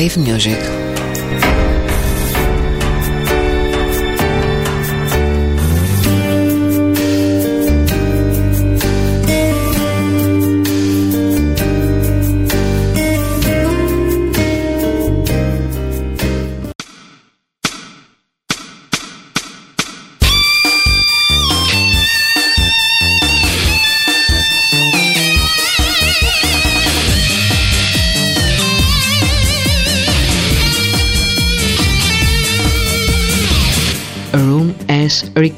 Wave Music.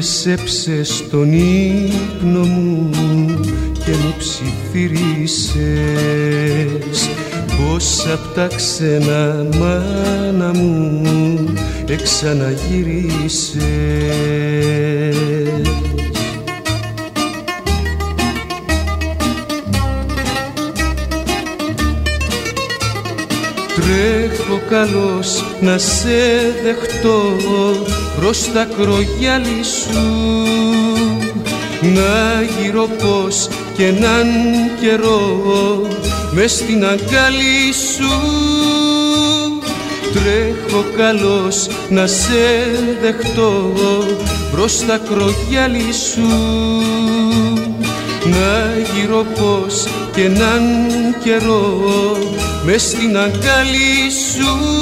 Επέστρεψε στον ύπνο μου και μου ψιθύρισες. Πως απ' τα ξένα μάνα μου εξαναγύρισες Τρέχω καλός να σε δεχτώ προς τα κρογιάλι σου. Να γύρω πως και έναν καιρό μες στην αγκάλι σου. Τρέχω καλός να σε δεχτώ προς τα κρογιάλι σου να γύρω πως και έναν καιρό μες στην αγκάλι σου.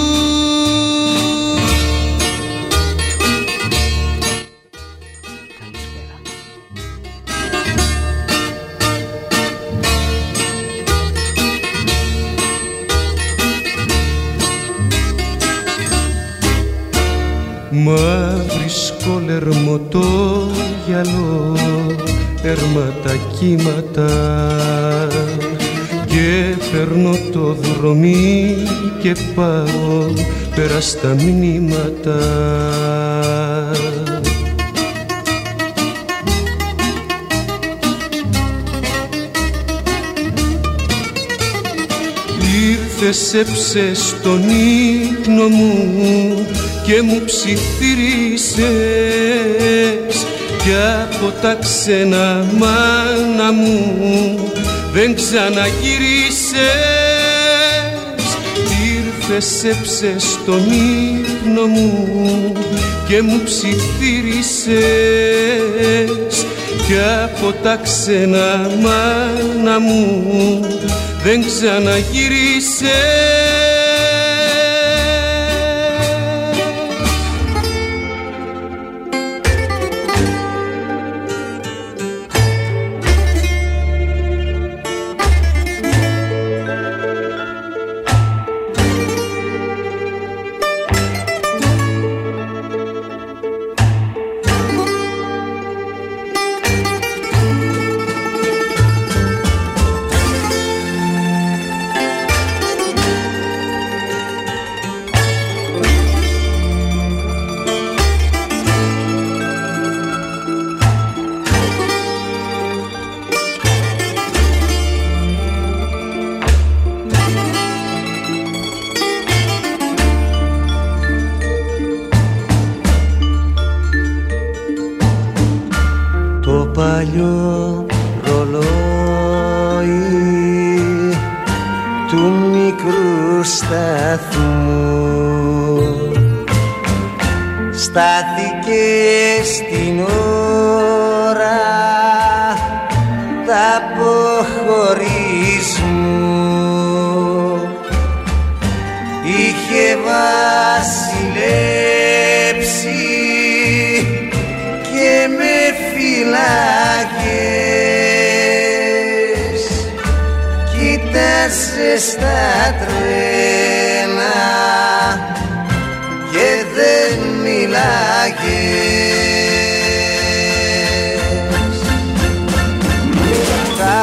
Λερμωτό γυαλό έρμα τα κύματα. Και παίρνω το δρομί και πάω πέρα στα μηνύματα. Ήρθες έψες στον ύπνο μου και μου ψιθύρισες κι από τα ξένα μάνα μου δεν ξαναγύρισες. Ήρθες έψες στον ύπνο μου και μου ψιθύρισες. Κι από τα ξένα μάνα μου δεν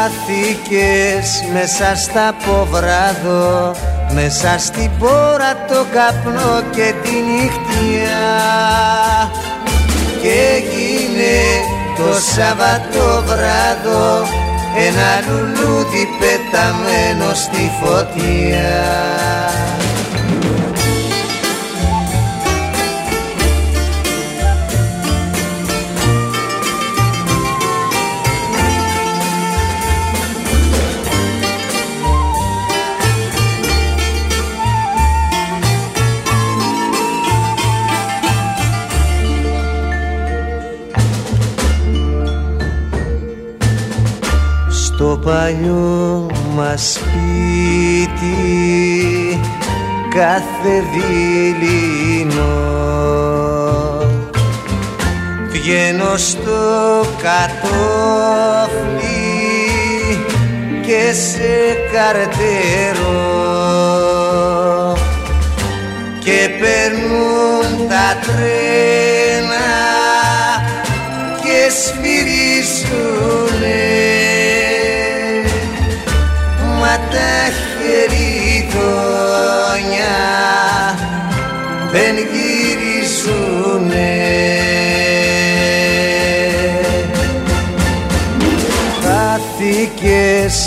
ξαναγύρισες μέσα στα ποβράδο μέσα στην πόρα το καπνό και τη νύχτια. Και έγινε το Σαββατοβράδο ένα λουλούδι πεταμένο στη φωτιά παλιό μας σπίτι κάθε δειλινό Βγαίνω στο κατόφλι και σε καρτερό και περνούν τα τρένα και σφυρίζουνε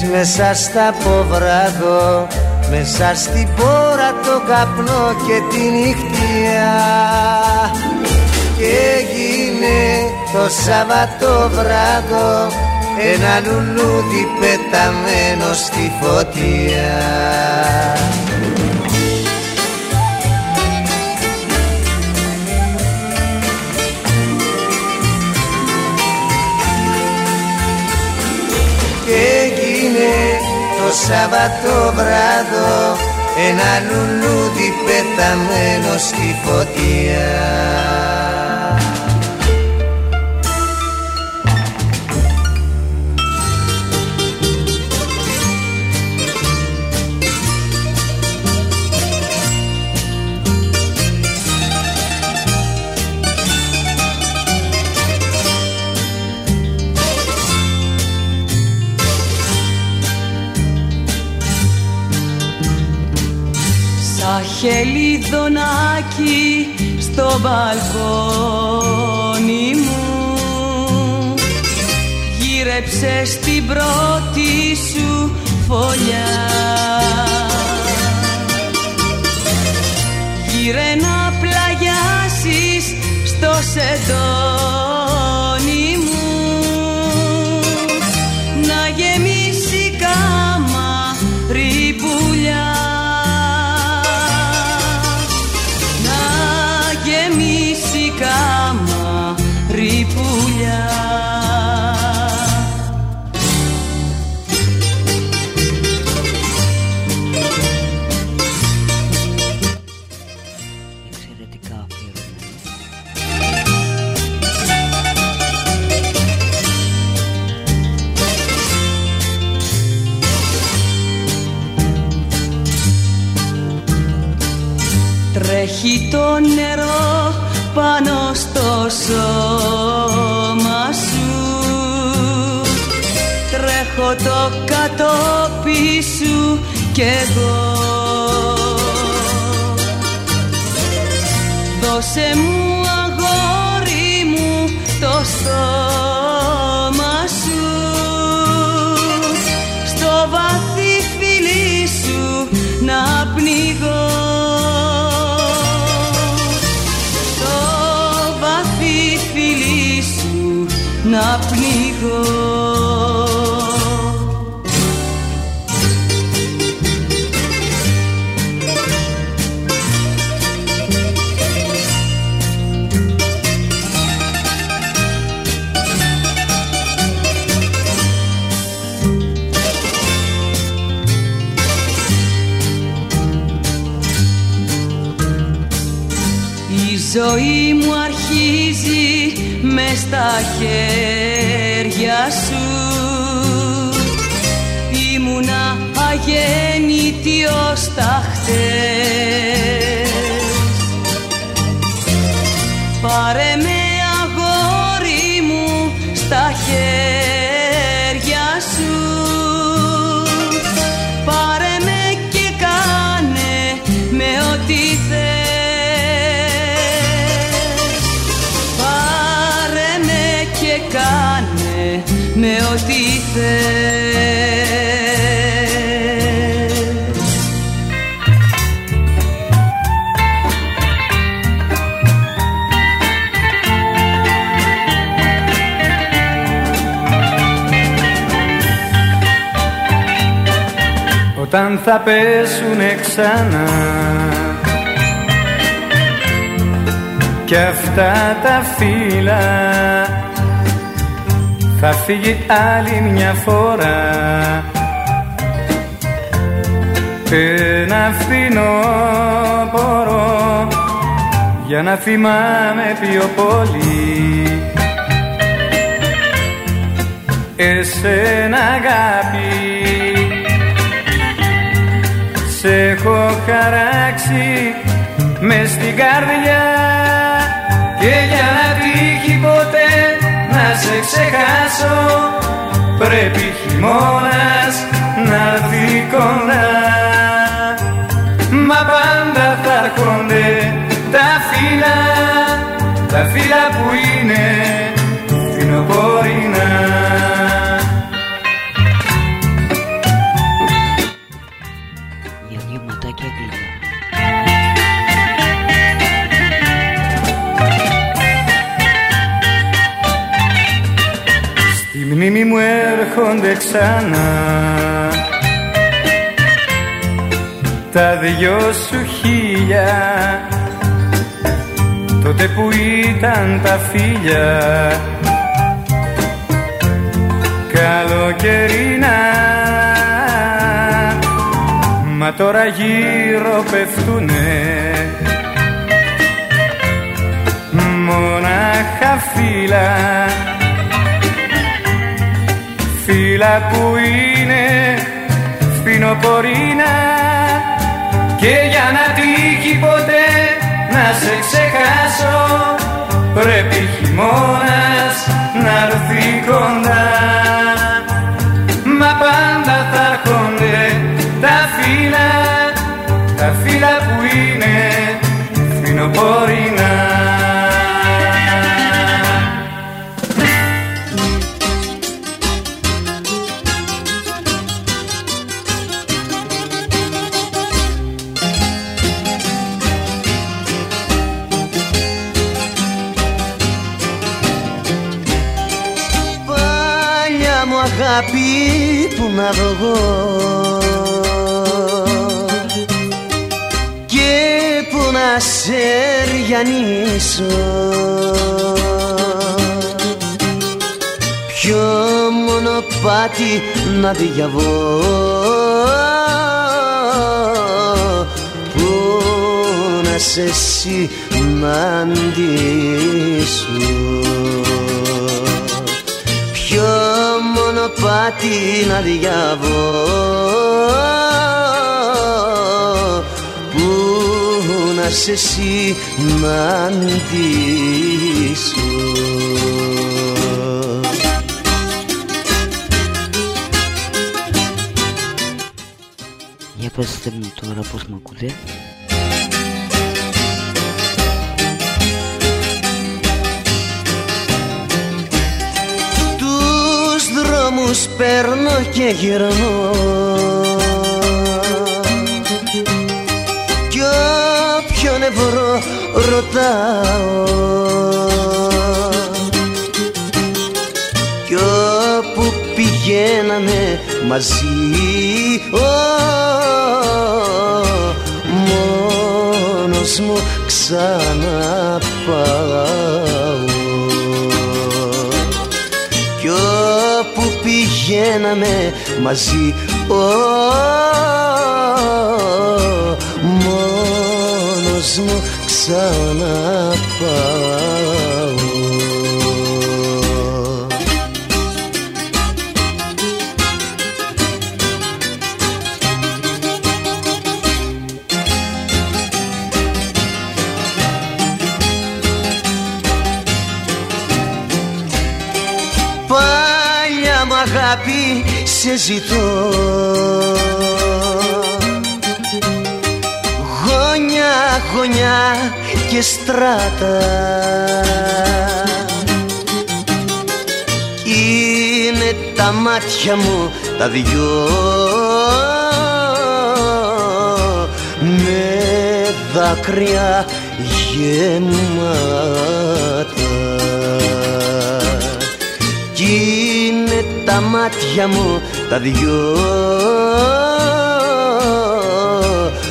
μέσα στα ποβράδο μέσα στην πόρα το καπνό και τη νύχτια και έγινε το Σαββατοβράδο ένα λουλούδι πεταμένο στη φωτιά το Σάββατο βράδο ένα λουλούδι πεταμένο στη φωτιά χελιδονάκι στο μπαλκόνι μου. Γύρεψε στην πρώτη σου φωλιά Γύρε να πλαγιάσεις στο σεντόνι το κατόπι σου κι εγώ. Δώσε μου αγόρι μου το στόμα σου. Στο βαθύ φιλί σου να πνιγώ. Στο βαθύ φιλί σου να πνιγώ στα χέρια σου. Ήμουνα αγέννητη ως τα χτες. Πάρε με αγόρι μου στα χέρια θα πέσουνε ξανά. Κι αυτά τα φύλλα θα φύγει άλλη μια φορά. Ένα φθινόπωρο για να θυμάμαι πιο πολύ. Εσένα αγάπη σε έχω χαράξει μες στην καρδιά και για να τύχει ποτέ να σε ξεχάσω πρέπει χειμώνας να έρθει κοντά μα πάντα θα έρχονται τα φύλλα τα φύλλα που έρχονται ξανά. Τα δυο σου χίλια Τότε που ήταν τα φίλια. Καλοκαιρινά Μα τώρα γύρω πέφτουνε. Μονάχα φύλλα φύλλα που είναι φθινοπορίνα και για να τύχει ποτέ να σε ξεχάσω πρέπει χειμώνας να έρθει κοντά αγάπη που να δω και που να σε ριανίσω. Ποιο μονοπάτι να διαβώ. Που να σε συναντήσω μονοπάτι να διαβώ. Που να σε συναντήσω Για πέστε μου τώρα πως μ' ακούτε δρόμους παίρνω και γυρνώ. Κι όποιον ευρώ ρωτάω. Κι όπου πηγαίναμε μαζί Μόνος μου ξαναπάω πηγαίναμε μαζί. Ο, μόνος μου ξαναπάω σε ζητώ Γωνιά, γωνιά και στράτα. Είναι τα μάτια μου τα δυο. Με δάκρυα γεμάτα τα μάτια μου τα δυο.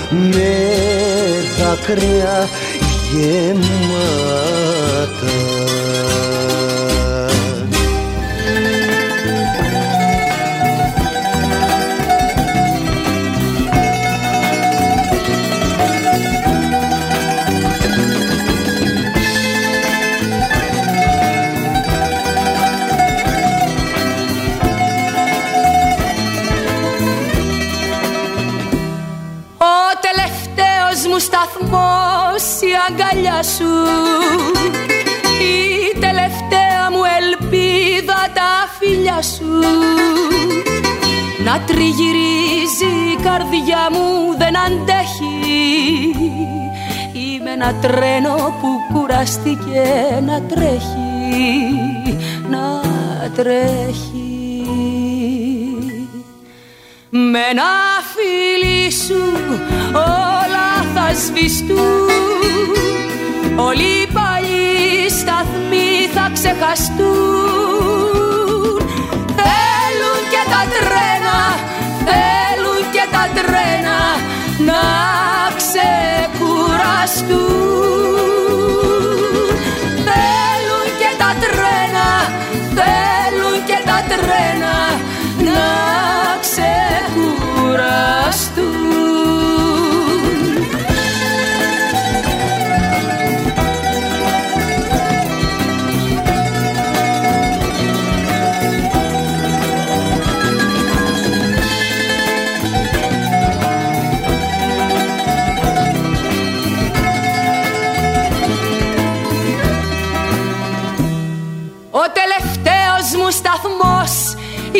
Με δάκρυα γεμάτα σου. Η τελευταία μου ελπίδα τα φιλιά σου. Να τριγυρίζει η καρδιά μου δεν αντέχει. Είμαι ένα τρένο που κουραστήκε να τρέχει. Να τρέχει. Με ένα φίλι σου όλα θα σβηστούν Όλοι οι παλιοί σταθμοί θα ξεχαστούν. Θέλουν και τα τρένα, θέλουν και τα τρένα να ξεκουραστούν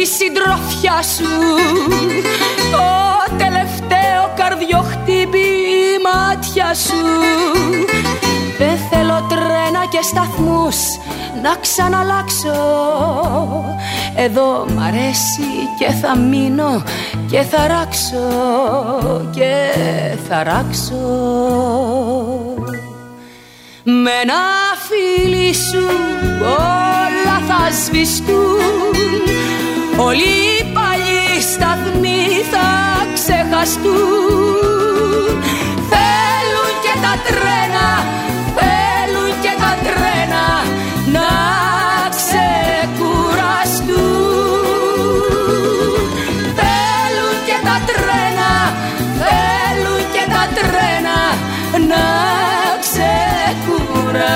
η συντροφιά σου. Το τελευταίο καρδιοχτύπη η μάτια σου. Δεν θέλω τρένα και σταθμούς να ξαναλλάξω. Εδώ μ' αρέσει και θα μείνω και θα ράξω και θα ράξω. Με ένα φίλι σου όλα θα σβηστούν Όλοι οι παλιοί σταθμοί θα ξεχαστούν Θέλουν και τα τρένα, θέλουν και τα τρένα να ξεκουραστού. Θέλουν και τα τρένα, θέλουν και τα τρένα να ξεκουραστού.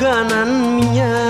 kanan minha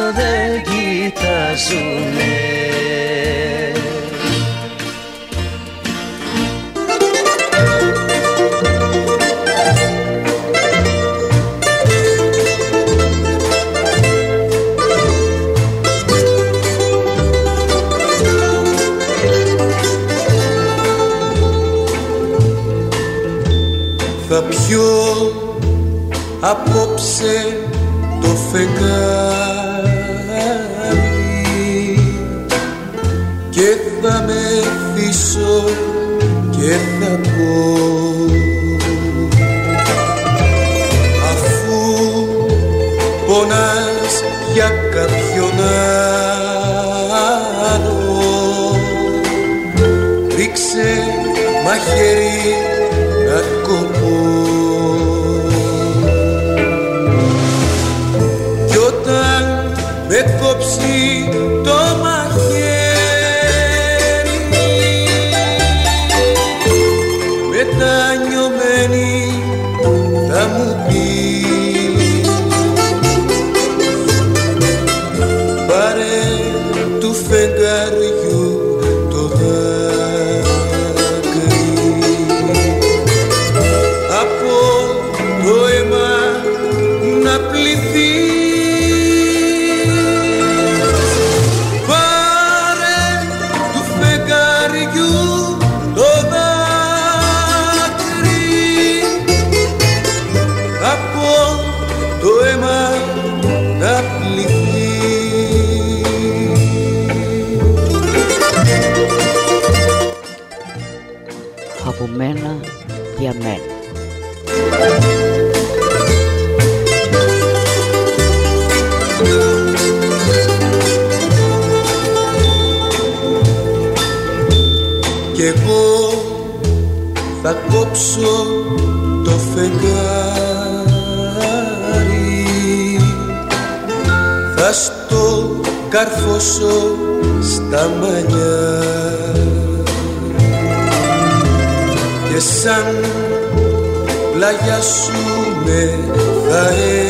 πίσω δεν κοιτάζουνε. Θα πιω απόψε Αφού πονάς για κάποιον άλλο Ρίξε μαχαίρι να κόψεις το φεγγάρι. Θα στο καρφώσω στα μαλλιά. Και σαν πλάγια σου με θα έρθει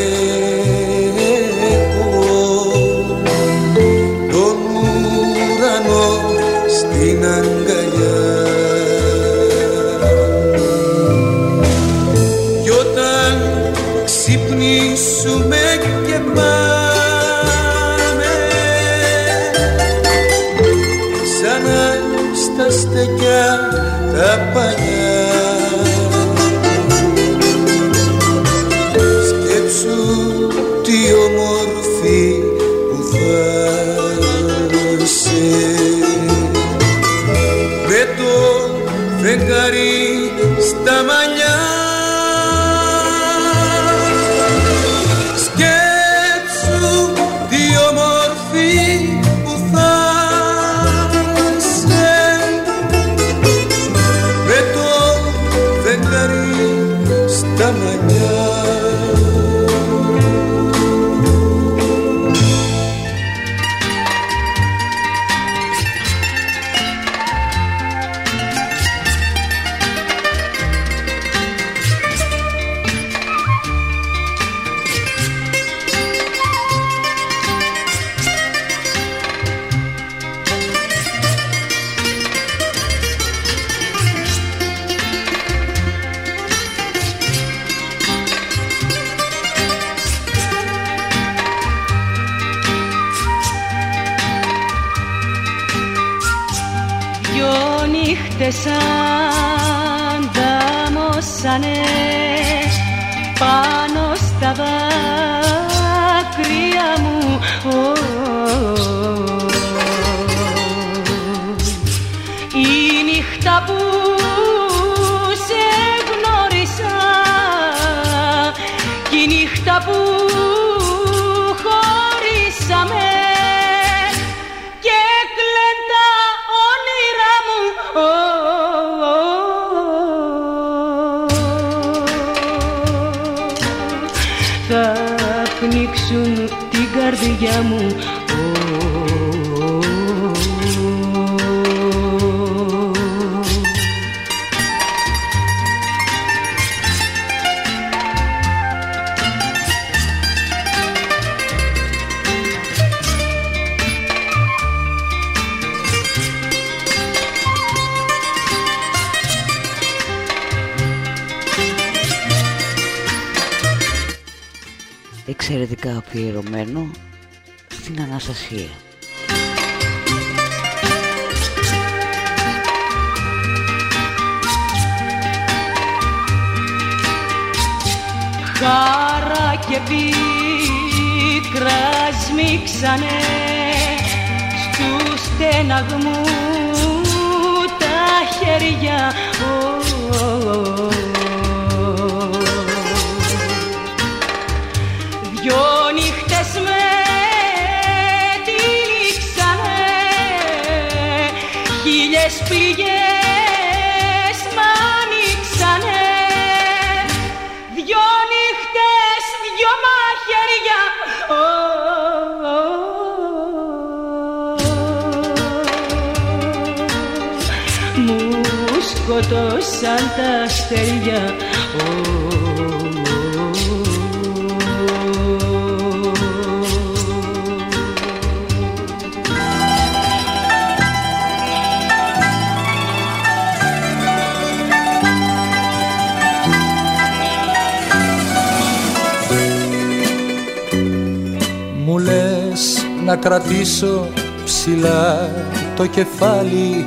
το κεφάλι.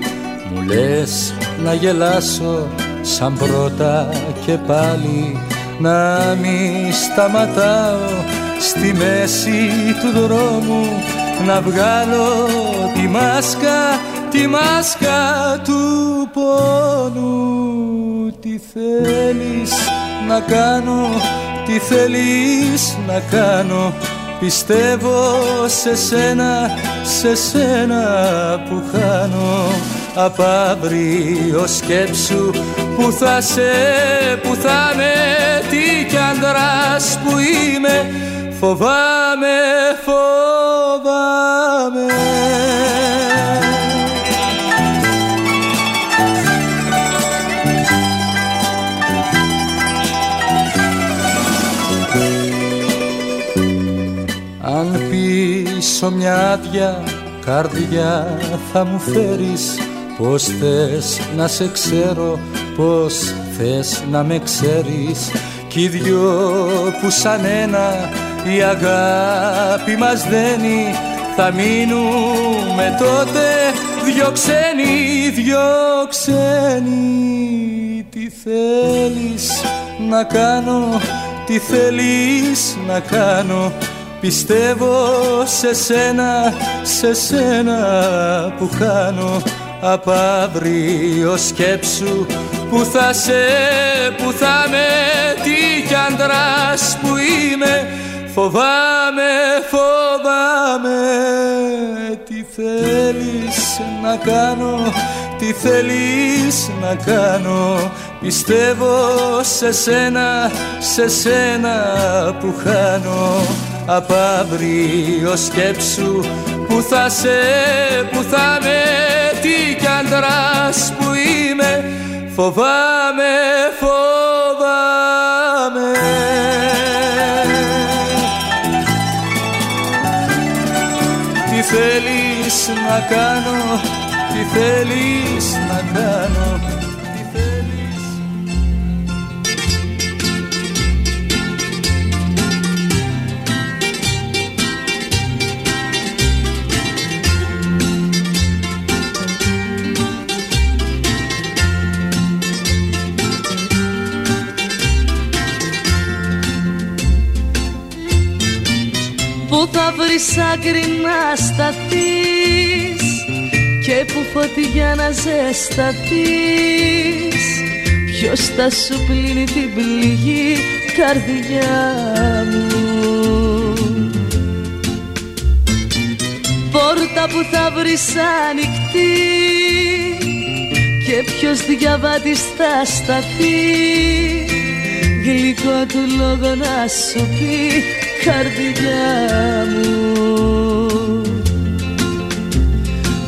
Μου λες να γελάσω σαν πρώτα και πάλι. Να μη σταματάω στη μέση του δρόμου. Να βγάλω τη μάσκα, τη μάσκα του πόνου. Τι θέλεις να κάνω, τι θέλεις να κάνω. Πιστεύω σε σένα, σε σένα που χάνω. Απ' αύριο σκέψου που θα σε, που θα με. Τι κι ανδράς που είμαι Φοβάμαι, φοβάμαι πίσω μια άδεια καρδιά θα μου φέρεις. Πώς θες να σε ξέρω, πώς θες να με ξέρεις. Κι οι δυο που σαν ένα η αγάπη μας δένει Θα μείνουμε τότε δυο ξένοι, δυο ξένοι. Τι θέλεις να κάνω, τι θέλεις να κάνω Πιστεύω σε σένα, σε σένα που χάνω Απ' αύριο σκέψου που θα σε, που θα με Τι κι αντράς που είμαι. Φοβάμαι, φοβάμαι Τι θέλεις να κάνω, τι θέλεις να κάνω. Πιστεύω σε σένα, σε σένα που χάνω απ' αύριο σκέψου που θα σε, που θα με τι κι αντράς που είμαι. Φοβάμαι, φοβάμαι. Τι θέλεις να κάνω, τι θέλεις να κάνω θα βρεις άκρη να σταθείς και που φωτιά να ζεσταθείς. Ποιος θα σου πλύνει την πληγή καρδιά μου. Πόρτα που θα βρεις ανοιχτή και ποιος διαβάτης θα σταθεί. Γλυκό του λόγο να σου πει καρδιά μου.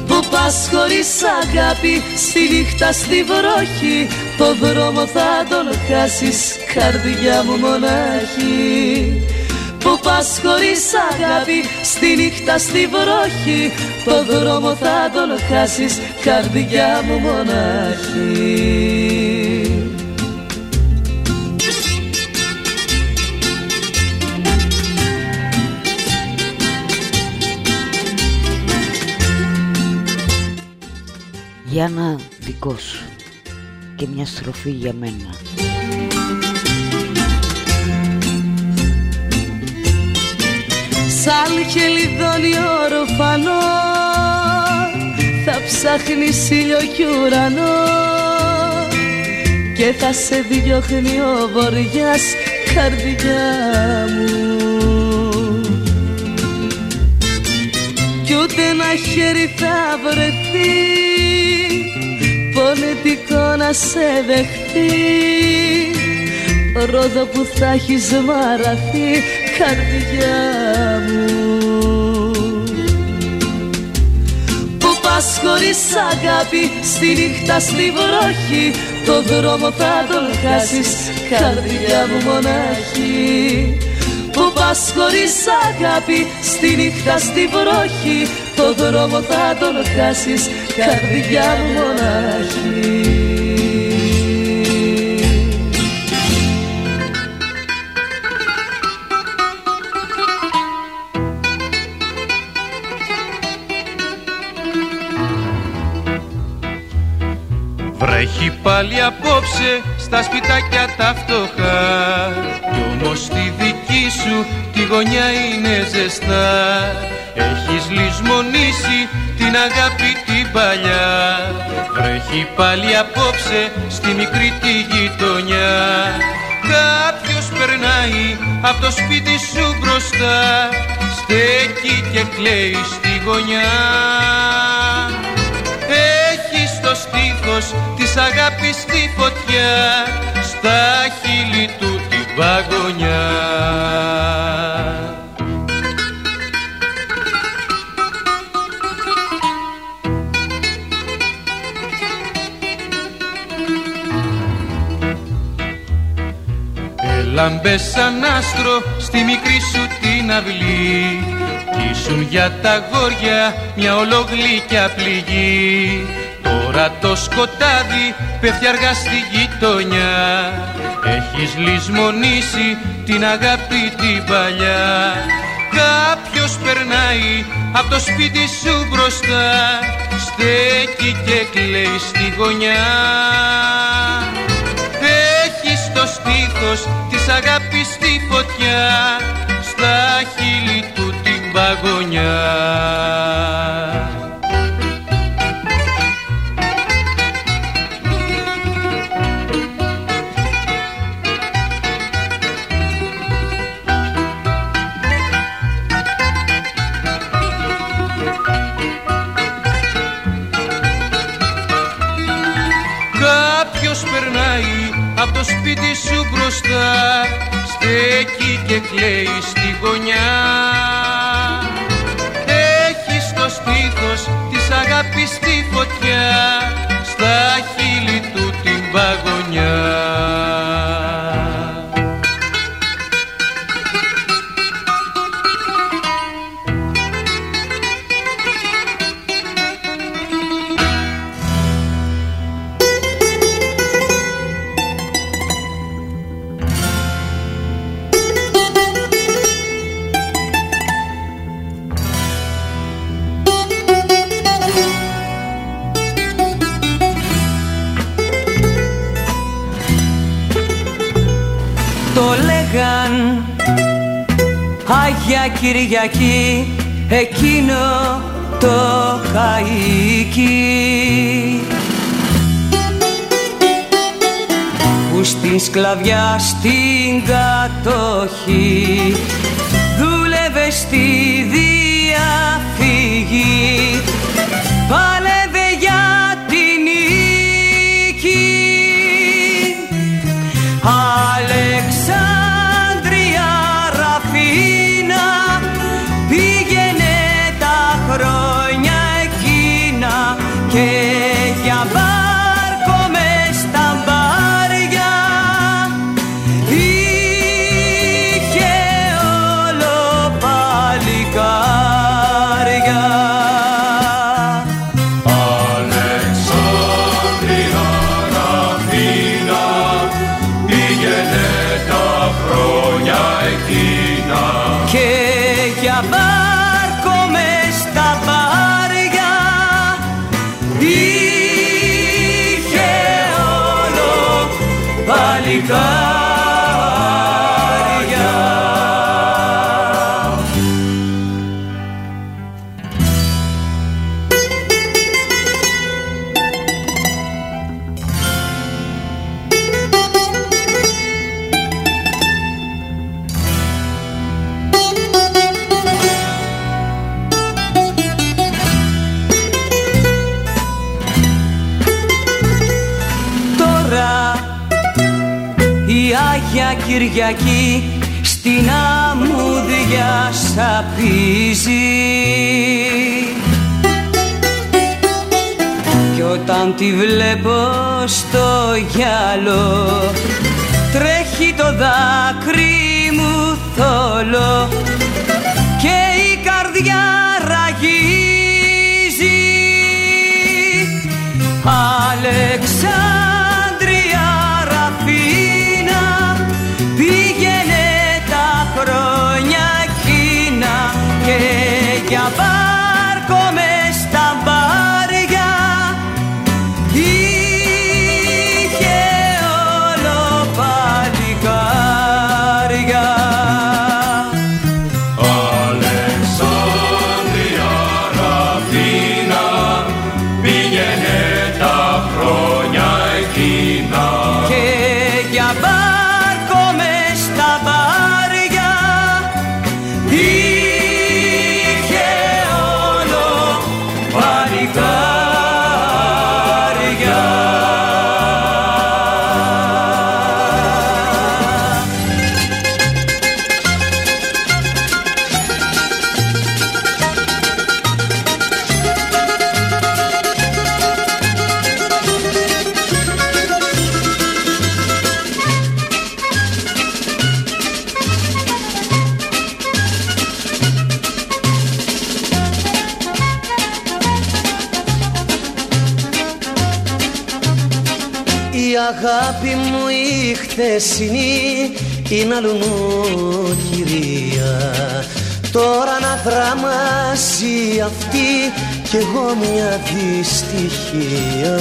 Που πας χωρίς αγάπη στη νύχτα στη βροχή Το δρόμο θα τον χάσεις καρδιά μου μονάχη. Που πας χωρίς αγάπη στη νύχτα στη βροχή Το δρόμο θα τον χάσεις καρδιά μου μονάχη Γιάννα δικός σου. Και μια στροφή για μένα. Σαν χελιδόνι οροφανό θα ψάχνεις ήλιο κι ουρανό. Και θα σε διώχνει ο βοριάς καρδιά μου. Κι ούτε ένα χέρι θα βρεθεί πονετικό να σε δεχτεί. Ρόδο που θα έχεις μαραθεί καρδιά μου. Που πας χωρίς αγάπη στη νύχτα στη βροχή το δρόμο θα τον χάσεις καρδιά μου μονάχη. Που πας χωρίς αγάπη στη νύχτα στη βροχή το δρόμο θα τον χάσεις καρδιά μου μονάχη. Βρέχει πάλι απόψε στα σπιτάκια τα φτωχά. Κι όμως στη δική σου τη γωνιά είναι ζεστά Έχεις λησμονήσει την αγάπη τη την παλιά. Βρέχει πάλι απόψε στη μικρή τη γειτονιά. Κάποιος περνάει από το σπίτι σου μπροστά. Στέκει και κλαίει στη γωνιά. Έχεις στο στήθος της αγάπης τη φωτιά. Στα χείλη του την παγωνιά Λάμπες σαν άστρο στη μικρή σου την αυλή. Κι ήσουν για τα γόρια μια ολογλίκια πληγή. Τώρα το σκοτάδι πέφτει αργά στη γειτονιά. Έχεις λησμονήσει την αγάπη την παλιά. Κάποιος περνάει από το σπίτι σου μπροστά. Στέκει και κλαίει στη γωνιά. Έχεις το στήθος της αγάπης τη φωτιά στα χείλη του την παγωνιά μπροστά στέκει και κλαίει στη γωνιά. Έχει στο στήθος της αγάπης τη φωτιά Κυριακή εκείνο το καΐκι που στην σκλαβιά στην κατοχή δούλευε στη διαφύγη πάλευε για την νίκη στην αμμούδια σαπίζει Κι όταν τη βλέπω στο γυαλό τρέχει το δάκρυ μου θόλο και η καρδιά ραγίζει. Αλεξάνδρεια εκείνα και για χθεσινή είναι αλλού κυρία. Τώρα να δραμάζει αυτή κι εγώ μια δυστυχία.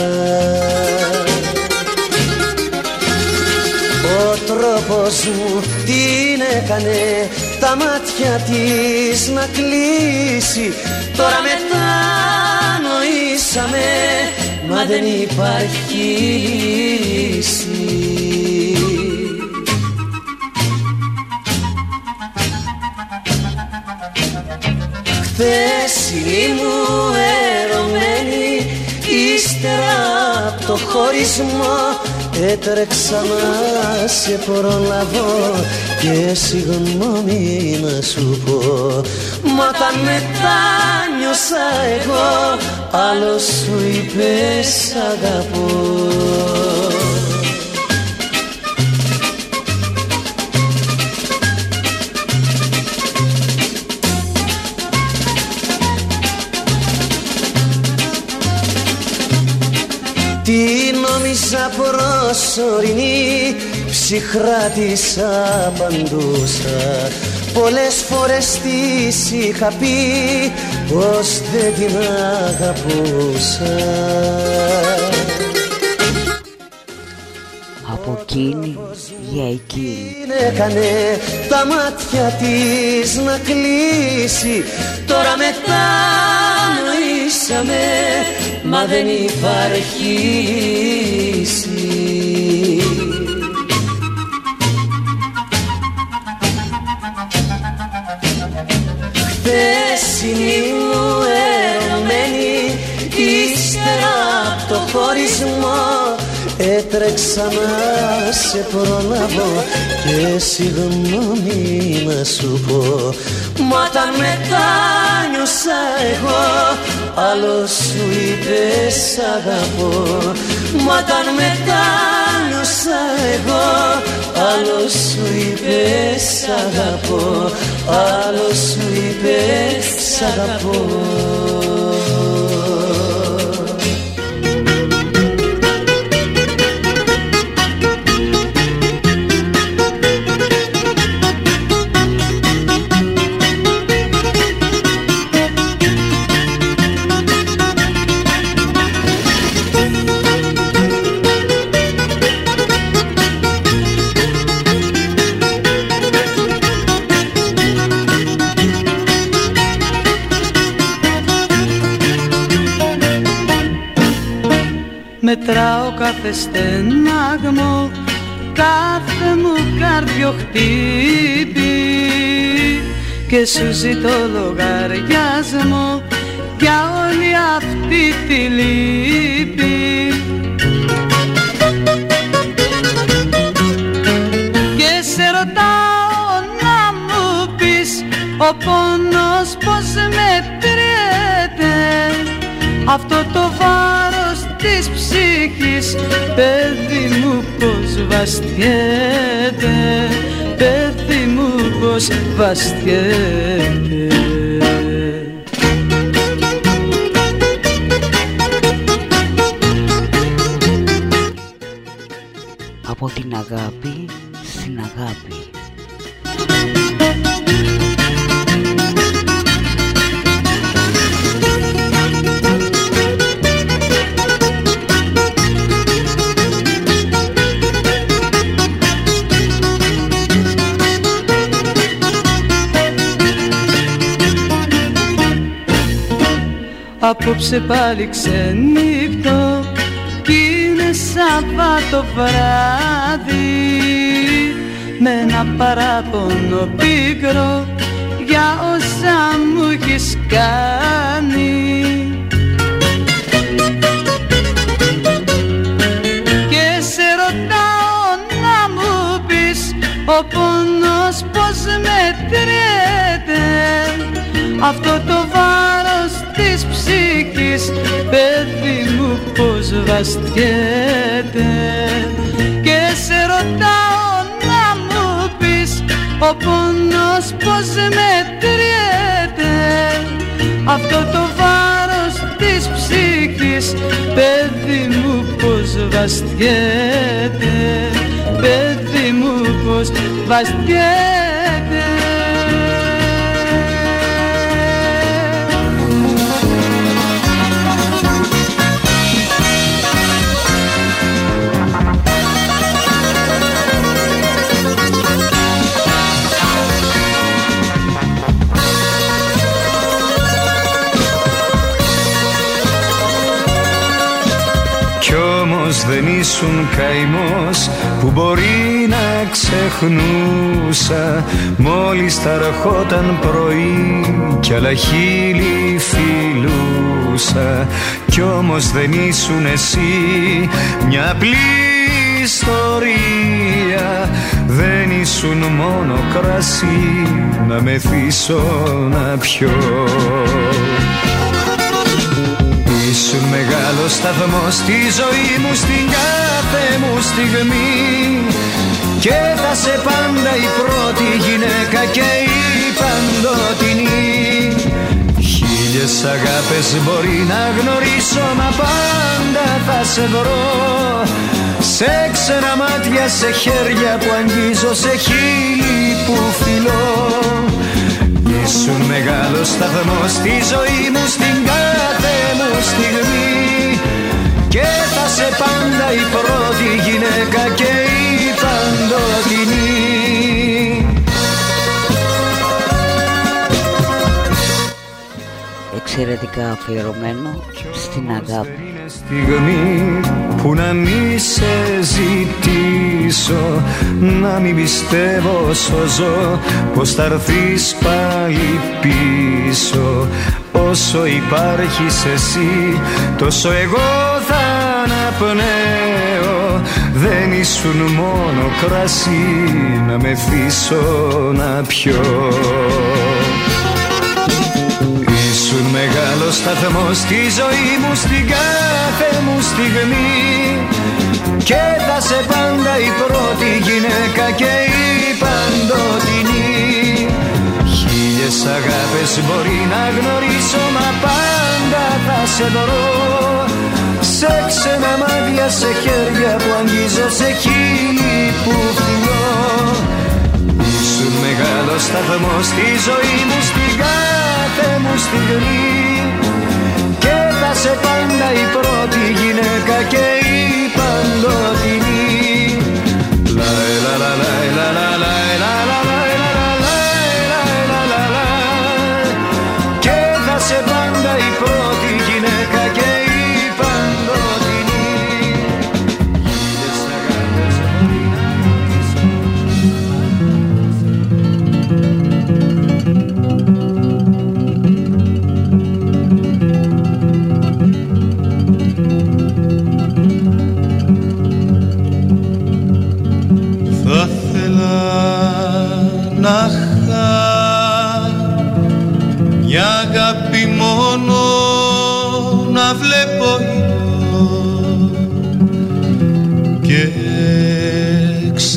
Ο τρόπος μου την έκανε τα μάτια της να κλείσει. Τώρα μετά νοήσαμε μα δεν υπάρχει λύση Χθεσινή μου ερωμένη Ύστερα από το χωρισμό Έτρεξα να σε προλαβώ Και συγγνώμη να σου πω. Μα όταν μετάνιωσα εγώ Άλλος σου είπες αγαπώ προσωρινή ψυχρά της απαντούσα Πολλές φορές της είχα πει πως δεν την αγαπούσα. Από εκείνη για εκείνη. Έκανε τα μάτια της να κλείσει. Τώρα μετά νοήσαμε μα δεν υπάρχει Χθεσινή μου ερωμένη ύστερα από το χωρισμό Έτρεξα να σε προλάβω και συγγνώμη να σου πω. Μα όταν μετάνιωσα εγώ άλλος σου είπες αγαπώ Μα όταν μετάνιωσα εγώ. Άλλος σου είπες αγαπώ. Άλλος σου είπες αγαπώ κάθε στενάγμο κάθε μου κάρδιο χτύπη και σου ζητώ λογαριασμό για όλη αυτή τη λύπη. Και σε ρωτάω να μου πεις ο πόνος πως μετριέται; Αυτό το βάρος της ψυχής. Παιδί μου πως βαστιέται. Παιδί μου πως βαστιέται. Από την αγάπη στην αγάπη Απόψε πάλι ξενύχτω κι είναι Σαββάτο βράδυ. Με ένα παράπονο πίκρο για όσα μου έχεις κάνει. Και σε ρωτάω να μου πεις ο πόνος πως μετριέται αυτό το βάρος της ψυχής παιδί μου πως βαστιέται. Και σε ρωτάω να μου πεις ο πόνος πως μετριέται. Αυτό το βάρος της ψυχής ξέρεις παιδί μου πως βαστιέται. Παιδί μου πως βαστιέται δεν ήσουν καημός που μπορεί να ξεχνούσα. Μόλις τα ραχόταν πρωί κι άλλα χείλη φιλούσα. Κι όμως δεν ήσουν εσύ μια απλή ιστορία. Δεν ήσουν μόνο κρασί να μεθύσω να πιω Ήσουν μεγάλο σταθμό στη ζωή μου στην κάθε μου στιγμή. Και θα σε πάντα η πρώτη γυναίκα και η παντοτινή. Χίλιες αγάπες μπορεί να γνωρίσω μα πάντα θα σε βρω. Σε ξένα μάτια, σε χέρια που αγγίζω, σε χείλη που φιλώ. Ήσουν μεγάλο σταθμό στη ζωή μου στην κάθε μου στιγμή. Και θα σε πάντα η πρώτη γυναίκα και η παντοτινή. Εξαιρετικά αφιερωμένο στην αγάπη. στιγμή που να μη σε ζητήσω Να μην πιστεύω όσο ζω πως θα έρθεις πάλι πίσω Όσο υπάρχεις εσύ τόσο εγώ θα αναπνέω. Δεν ήσουν μόνο κρασί να μεθύσω να πιω. Ήσουν μεγάλος σταθμός στη ζωή μου στην κάθε μου στιγμή. Και θα σε πάντα η πρώτη γυναίκα και η παντοτινή Χίλιες αγάπες μπορεί να γνωρίσω μα πάντα θα σε βρω Σε ξένα μάτια, σε χέρια που αγγίζω, σε χείλη που φιλώ. Ήσουν μεγάλο σταθμό στη ζωή μου στην κάθε μου στιγμή. Και θα σε πάντα η πρώτη γυναίκα και η παντοτινή. Λα λα λα λα λα λα λα Και θα σε πάντα η πρώτη γυναίκα και η παντοτινή. Χίλιες αγάπες μπορεί να Θα ήθελα να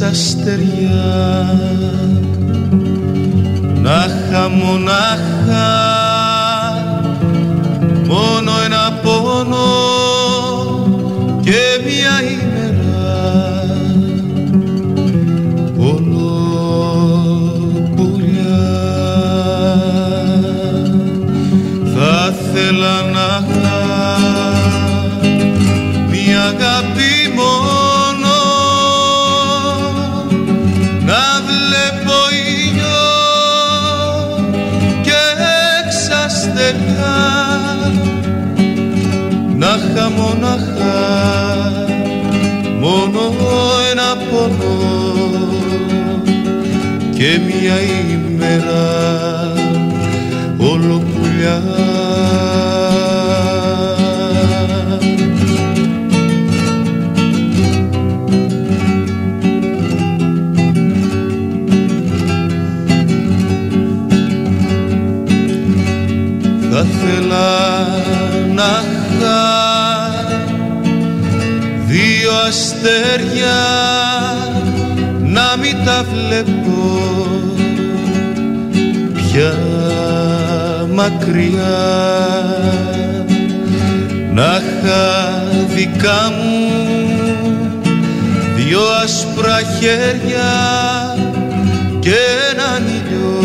εξαστεριά να είχα μια ημέρα όλο πουλιά. Θα θέλα να είχα δύο αστέρια να μην τα βλέπω μακριά. Να είχα δικά μου δυο άσπρα χέρια και έναν ήλιο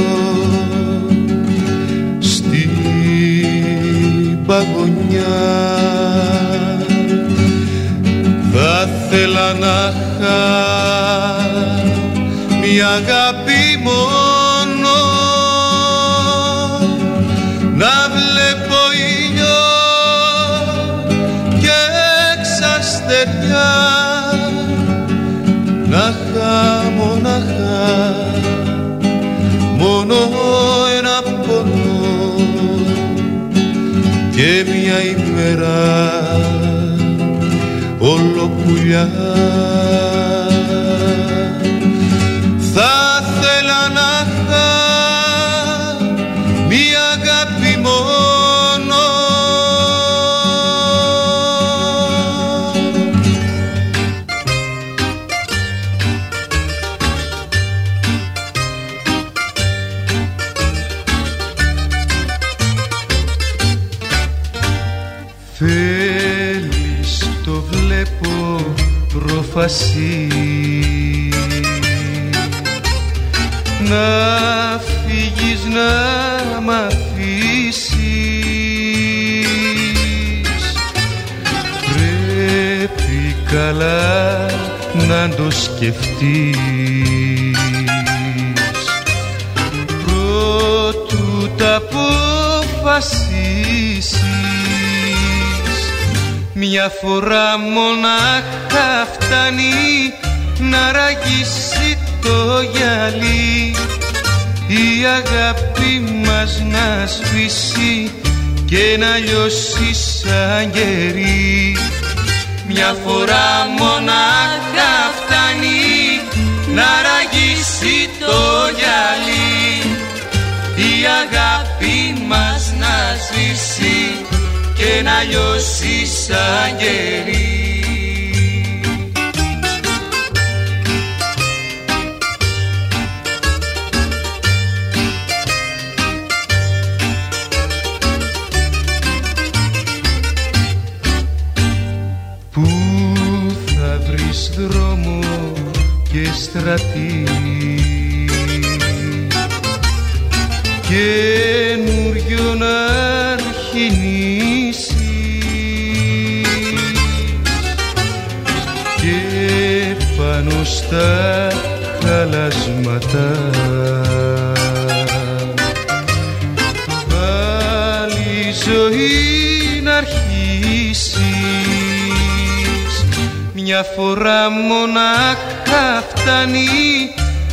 στην παγωνιά. Θα θέλα να είχα μια αγάπη και μια ημέρα όλο πουλιά να το σκεφτείς. Πρώτου τα αποφασίσεις μια φορά μονάχα φτάνει να ραγίσει το γυαλί. Η αγάπη μας να σβήσει και να λιώσει σαν γερί μια φορά μονάχα φτάνει να ραγίσει το γυαλί η αγάπη μας να σβήσει και να λιώσεις σαν γερί αρχινήσεις και πάνω στα χαλασματά πάλι ζωή να αρχίσεις. Μια φορά μονάχα φτάνει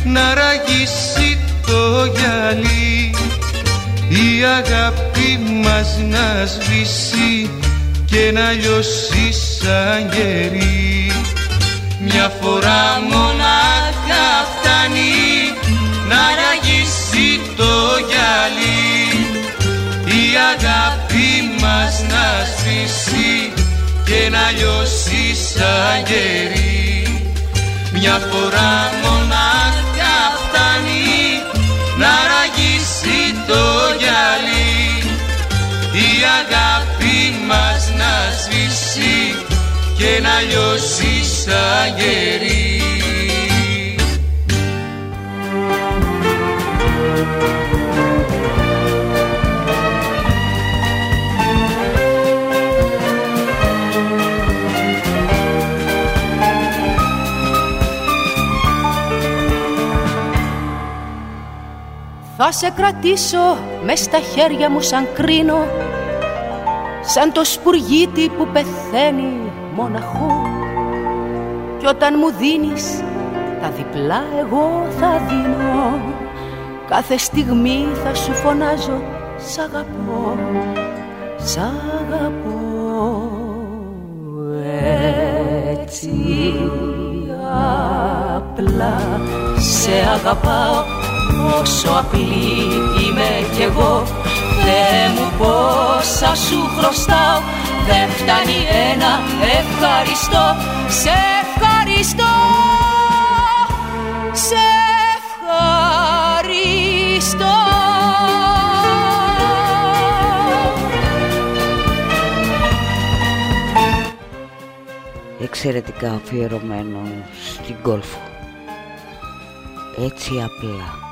να ραγίσει το γυαλί η αγάπη μας να σβήσει και να λιώσει σαν γερί μια φορά μονάχα φτάνει να ραγίσει το γυαλί. Η αγάπη μας να σβήσει και να λιώσει σαν γερί μια φορά μονάχα φτάνει να ραγίσει το γυαλί. Η αγάπη μας να σβήσει και να λιώσει σαν γερί Θα σε κρατήσω μες στα χέρια μου σαν κρίνο Σαν το σπουργίτι που πεθαίνει μοναχό. Κι όταν μου δίνεις τα διπλά εγώ θα δίνω. Κάθε στιγμή θα σου φωνάζω Σ' αγαπώ, σ' αγαπώ Έτσι απλά σε αγαπάω Όσο απλή είμαι κι εγώ. Δε μου πόσα σου χρωστάω. Δεν φτάνει ένα ευχαριστώ. Σε ευχαριστώ. Σε ευχαριστώ. Εξαιρετικά αφιερωμένο στην κόλφο. Έτσι απλά.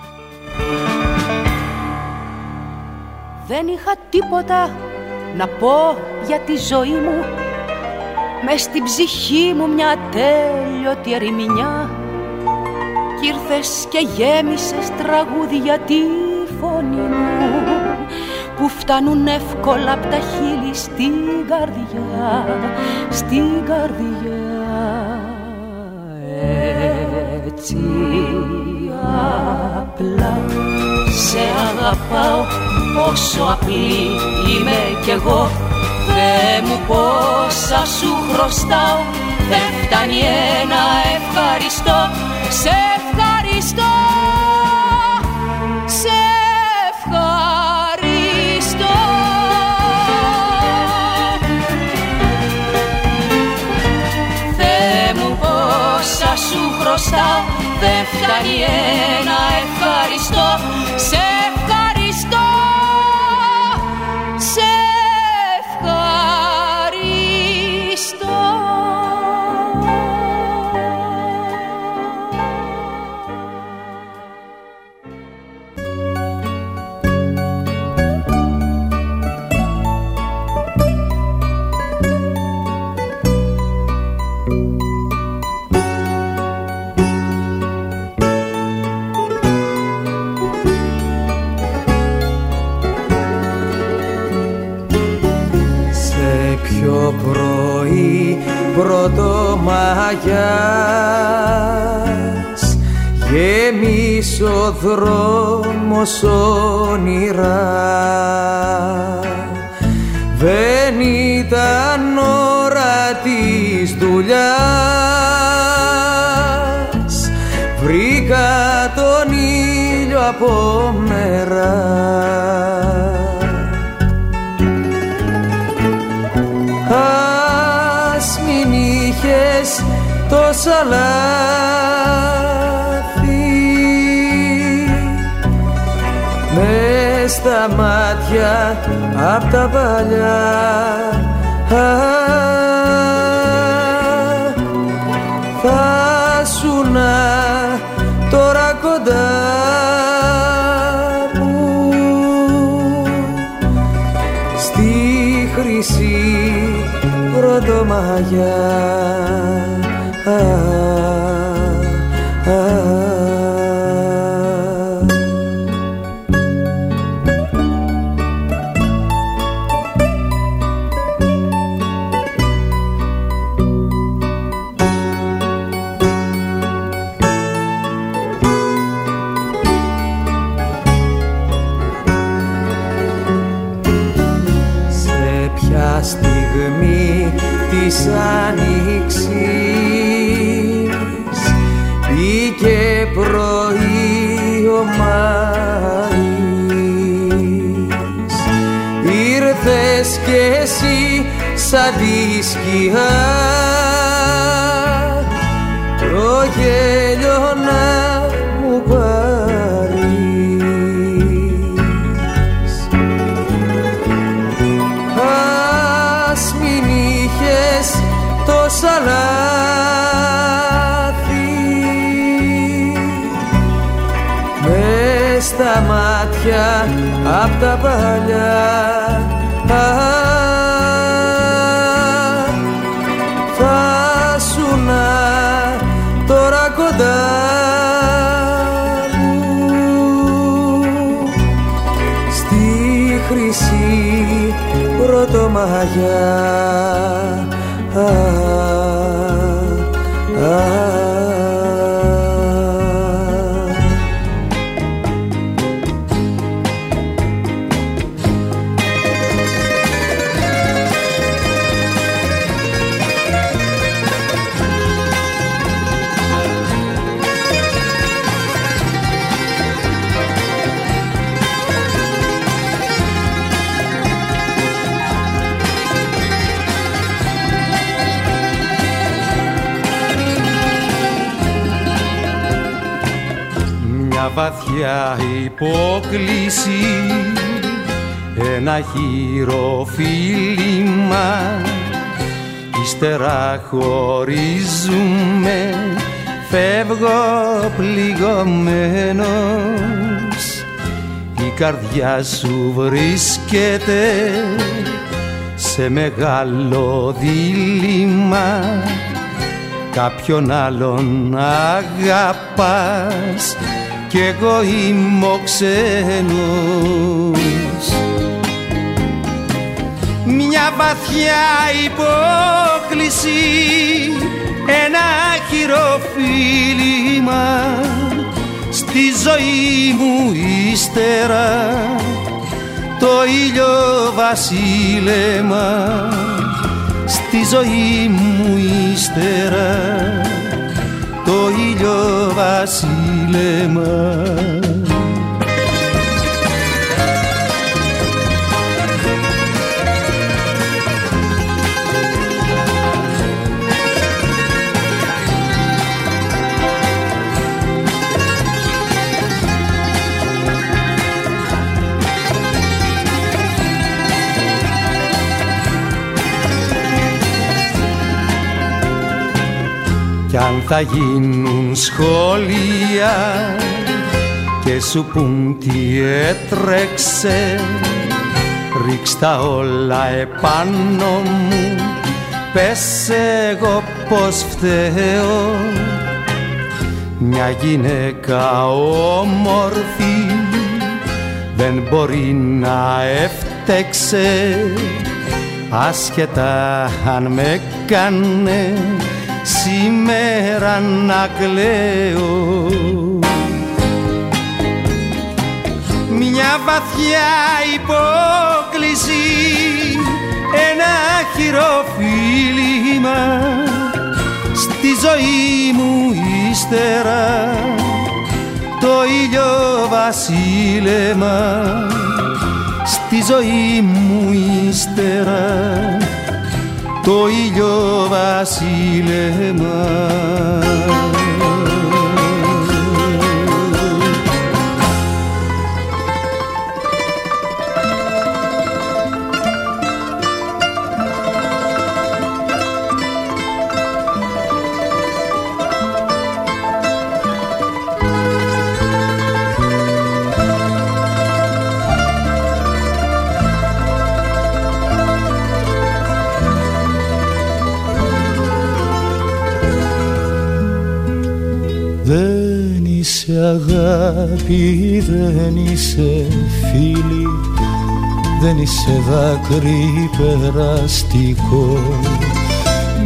Δεν είχα τίποτα να πω για τη ζωή μου. Μες στην ψυχή μου μια τέλειωτη ερημινιά. Κι ήρθες και γέμισες τραγούδια τη φωνή μου που φτάνουν εύκολα από τα χείλη στην καρδιά, στην καρδιά. Έτσι απλά. Σε αγαπάω όσο απλή είμαι κι εγώ. Δε μου πόσα σου χρωστάω. Δεν φτάνει ένα ευχαριστώ. Σε ευχαριστώ δεν φτάνει ένα ευχαριστώ. Σε Μαγιάς. Γέμισε ο δρόμος όνειρα. Δεν ήταν ώρα της δουλειάς. Βρήκα τον ήλιο από μέρα τόσα λάθη μες στα μάτια απ' τα παλιά. Θα σου να τώρα κοντά μου. Στη χρυσή πρωτομαγιά σαν τη σκιά. Το γέλιο να μου πάρεις. Ας μην είχες τόσα λάθη μες στα μάτια απ' τα παλιά βαθιά υπόκληση. Ένα χειροφίλημα Ύστερα χωρίζουμε. Φεύγω πληγωμένος. Η καρδιά σου βρίσκεται σε μεγάλο δίλημα. Κάποιον άλλον αγαπάς κι εγώ είμαι ο ξένος. Μια βαθιά υπόκληση ένα χειροφίλημα στη ζωή μου ύστερα το ήλιο βασίλεμα. Στη ζωή μου ύστερα το ήλιο βασίλεμα Κι αν θα γίνουν σχόλια και σου πουν τι έτρεξε. Ρίξ τα όλα επάνω μου πες εγώ πως φταίω. Μια γυναίκα όμορφη δεν μπορεί να έφτεξε άσχετα αν με κάνε σήμερα να κλαίω. Μια βαθιά υπόκληση ένα χειροφίλημα στη ζωή μου ύστερα το ήλιο βασίλεμα. Στη ζωή μου ύστερα Soy yo vacilé. Βασίλεμα αγάπη δεν είσαι φίλη δεν είσαι δάκρυ περαστικό.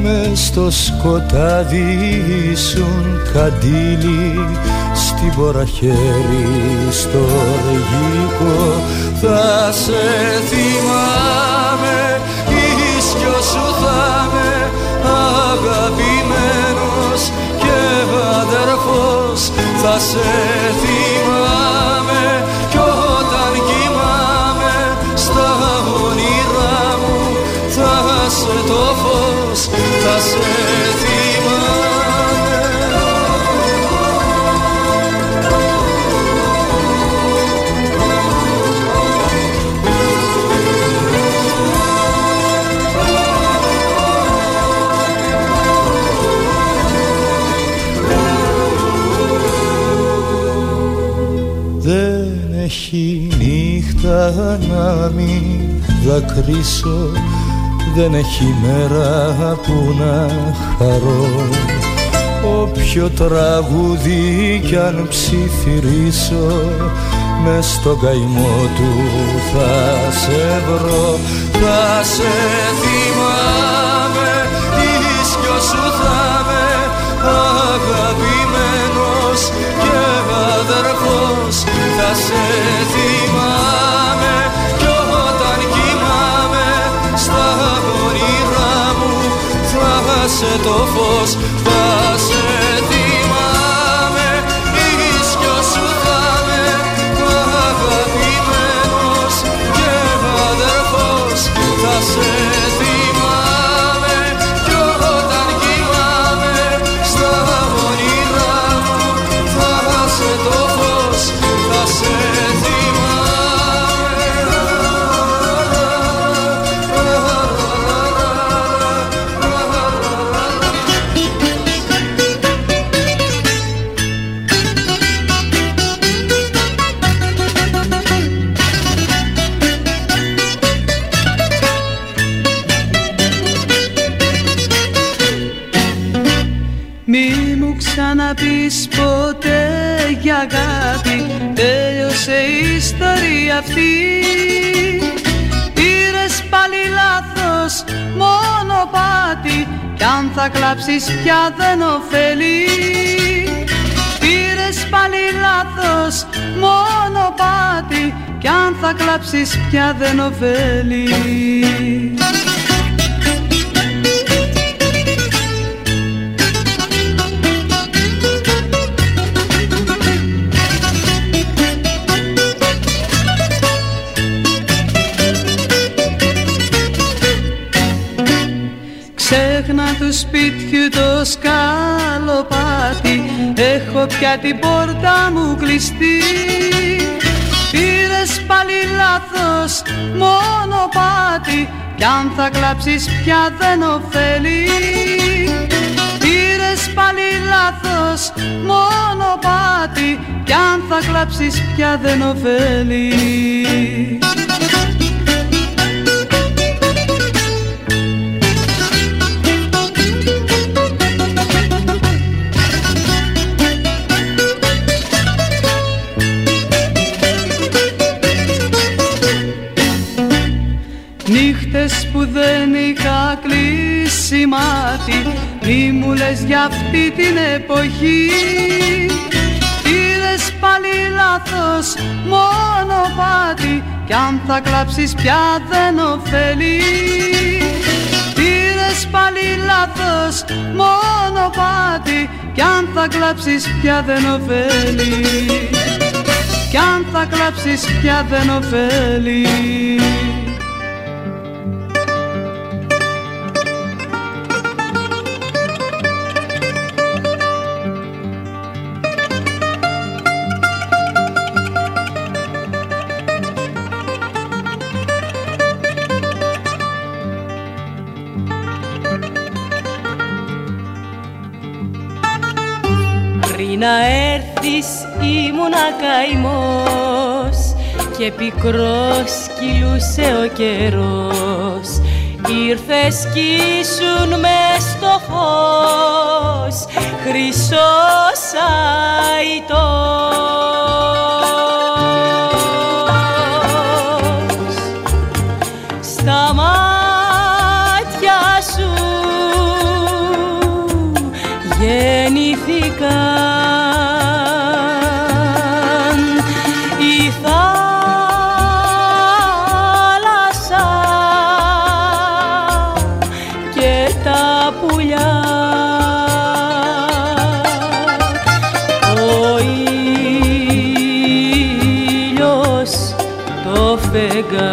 Μες στο σκοτάδι ήσουν καντήλι στην ποραχέρι στο αργικό θα σε θυμάμαι ίσκιο σου θα με αγαπημένος και αδερφός θα σε θυμάμαι έχει νύχτα να μην δακρύσω. Δεν έχει μέρα που να χαρώ. Όποιο τραγούδι κι αν ψιθυρίσω μες στον καημό του θα σε βρω. Θα σε θυμάμαι ίσκιο σου θα με αγαπημένος και αδερφός. Θα σε το φως μονοπάτι Κι αν θα κλάψεις πια δεν ωφελεί Πήρες πάλι λάθος μονοπάτι Κι αν θα κλάψεις πια δεν ωφελεί πια την πόρτα μου κλειστή. Πήρες πάλι λάθος μονοπάτι Κι αν θα κλάψεις πια δεν ωφέλει. Πήρες πάλι λάθος μονοπάτι Κι αν θα κλάψεις πια δεν ωφέλει για αυτή την εποχή. Πήρες πάλι λάθος μονοπάτι Κι αν θα κλάψεις πια δεν ωφελεί Πήρες πάλι λάθος μονοπάτι Κι αν θα κλάψεις πια δεν ωφελεί Κι αν θα κλάψεις πια δεν ωφελεί ήμουνα καημός και πικρός κυλούσε ο καιρός. Ήρθες κι ήσουν μες στο φως χρυσός αητός το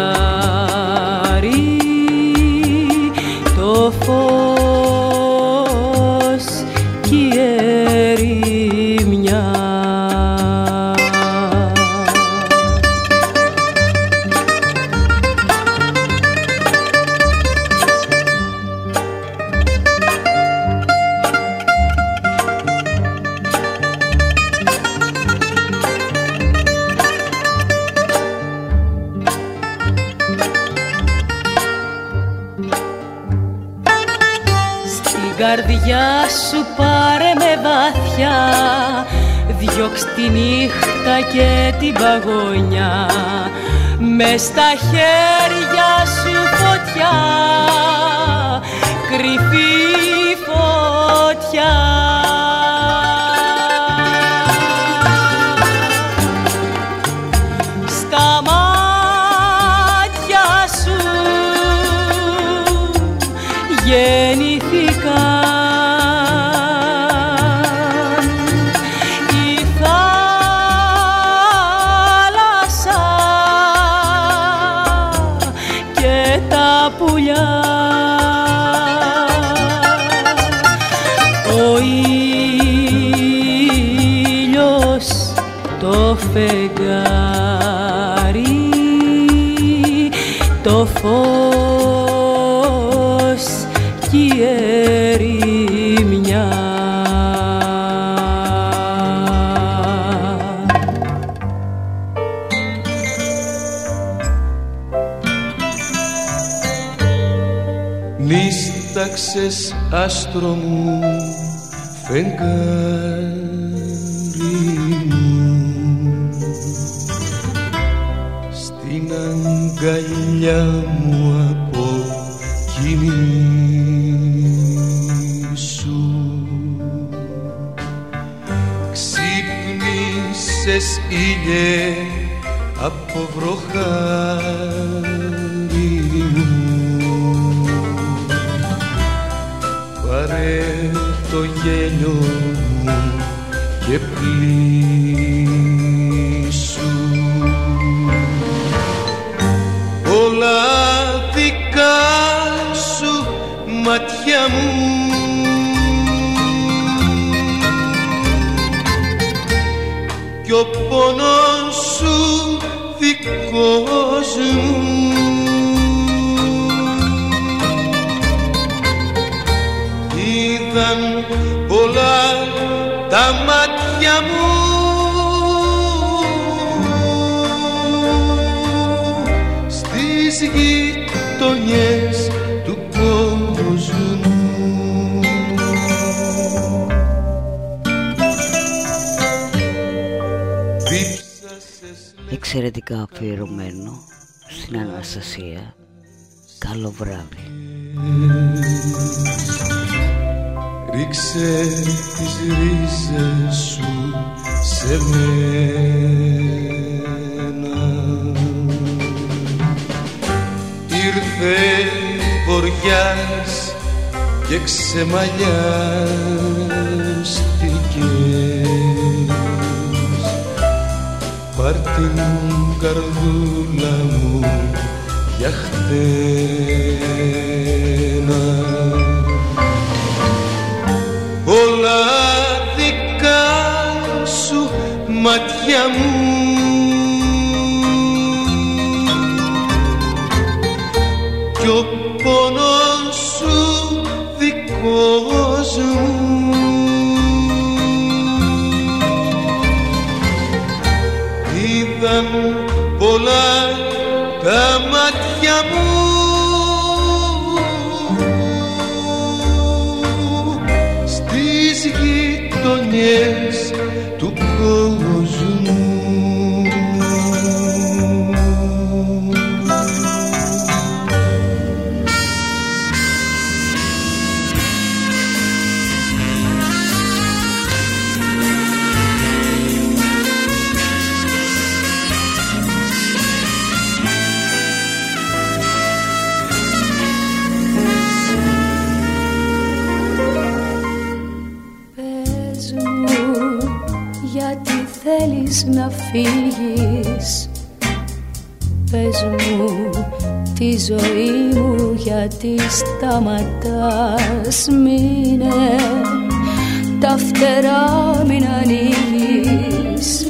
χτένα όλα δικά σου μάτια μου Η ζωή μου γιατί σταματάς μήνε τα φτερά μην ανοίγεις.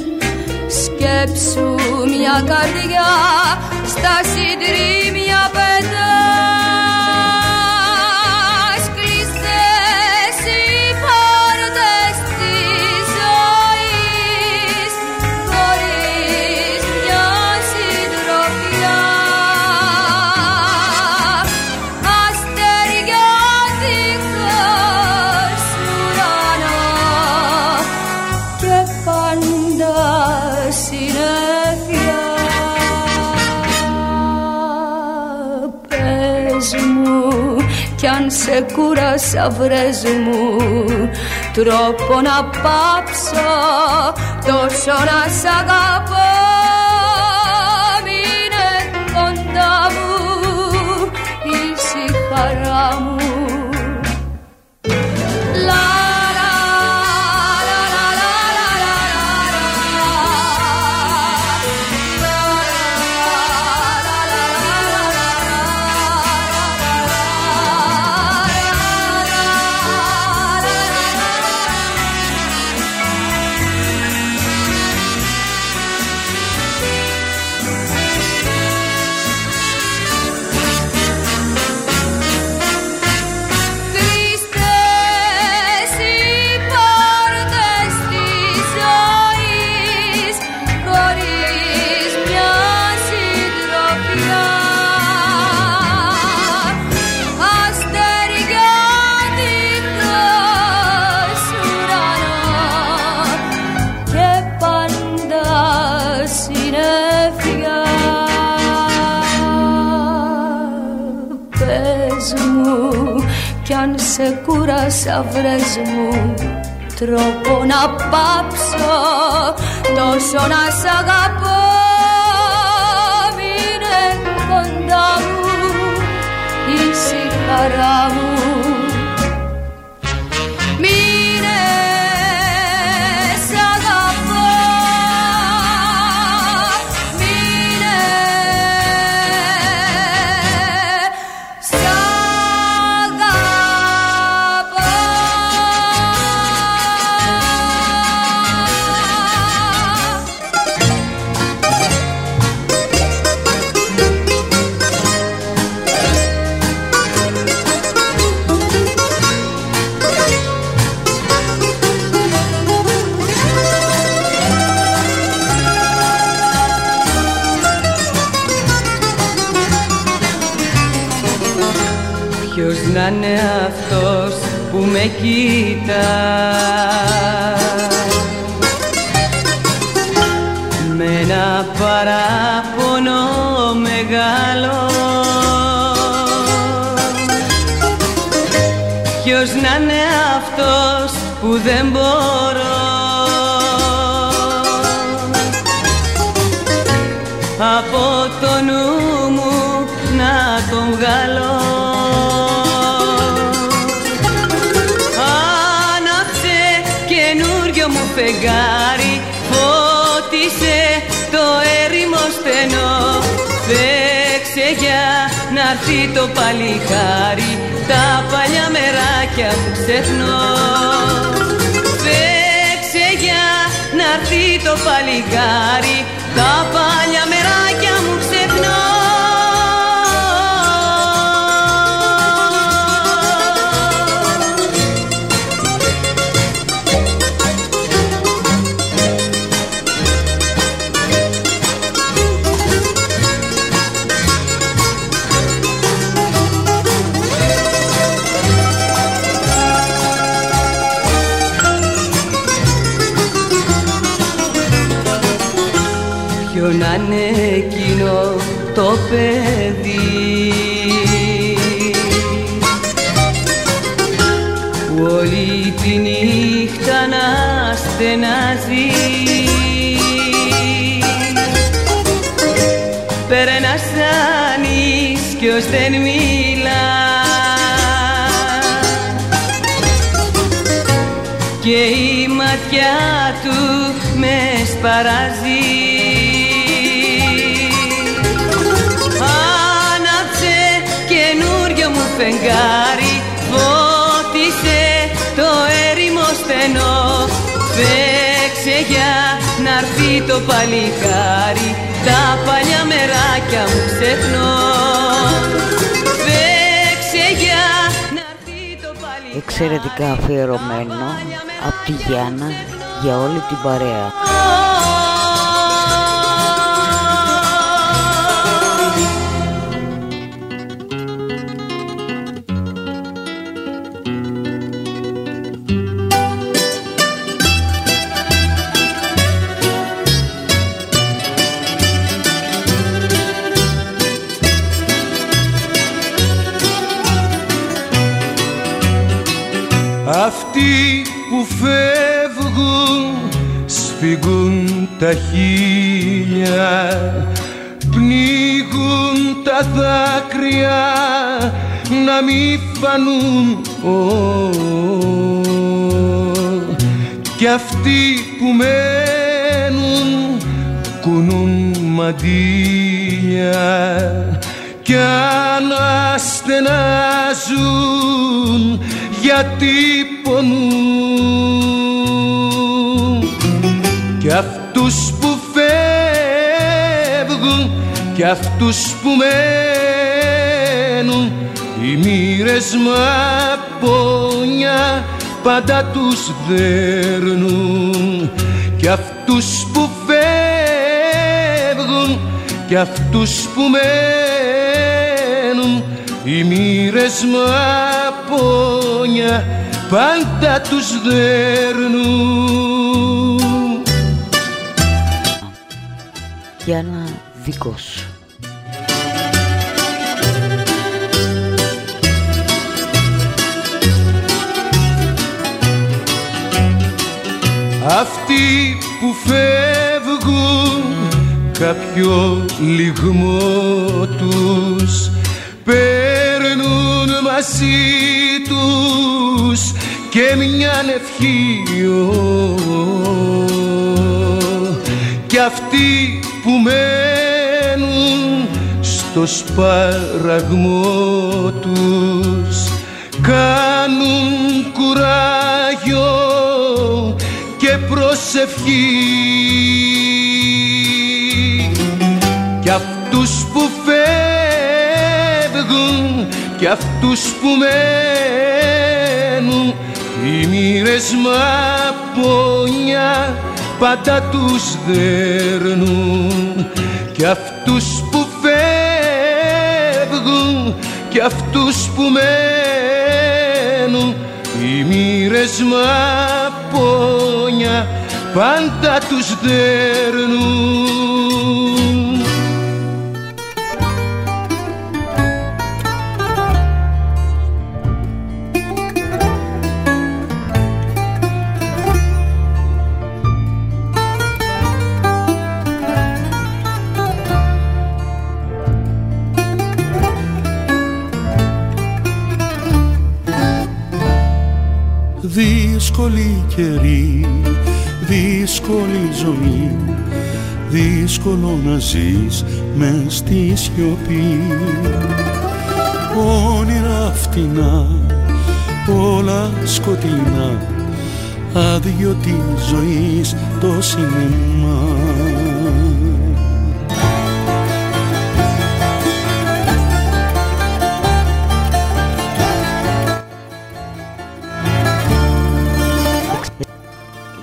Σκέψου μια καρδιά στα συντρίμια ξεκούρασα βρες μου. Τρόπο να πάψω τόσο να σ' αγαπώ. Μέσα βρες μου τρόπο να πάψω Τόσο να σ' αγαπώ. Μείνε κοντά μου η μου. Με κοίτα το παλικάρι τα παλιά μεράκια που ξεχνώ. Δέξε για να έρθει το παλικάρι τα παλιά το παλικάρι τα παλιά μεράκια μου ξεχνώ. Φέξε για να το παλικάρι Εξαιρετικά αφιερωμένο από τη Γιάννα για όλη την παρέα φύγουν τα χίλια πνίγουν τα δάκρυα να μη φανούν oh, κι αυτοί που μένουν κουνούν μαντήλια κι αναστενάζουν γιατί κι αυτούς που μένουν. Οι μοίρες πόνια πάντα τους δέρνουν. Κι αυτούς που φεύγουν κι αυτούς που μένουν. Οι μοίρες πόνια πάντα τους δέρνουν. Γιάννα Δικός αυτοί που φεύγουν κάποιο λιγμό τους παίρνουν μαζί τους και μια ευχή κι αυτοί που μένουν στο σπαραγμό τους κάνουν κουράγιο και προσευχή κι αυτούς που φεύγουν κι αυτούς που μένουν οι μοίρες μαπονιά πάντα τους δέρνουν. Κι αυτούς που φεύγουν κι αυτούς που μένουν οι μοίρες μαπονιά πάντα τους δέρνουν. Δύσκολη καιρή, δύσκολη ζωή Δύσκολο να ζεις μες στη σιωπή. Όνειρα φτηνά, όλα σκοτεινά Άδειο της ζωής το σινεμά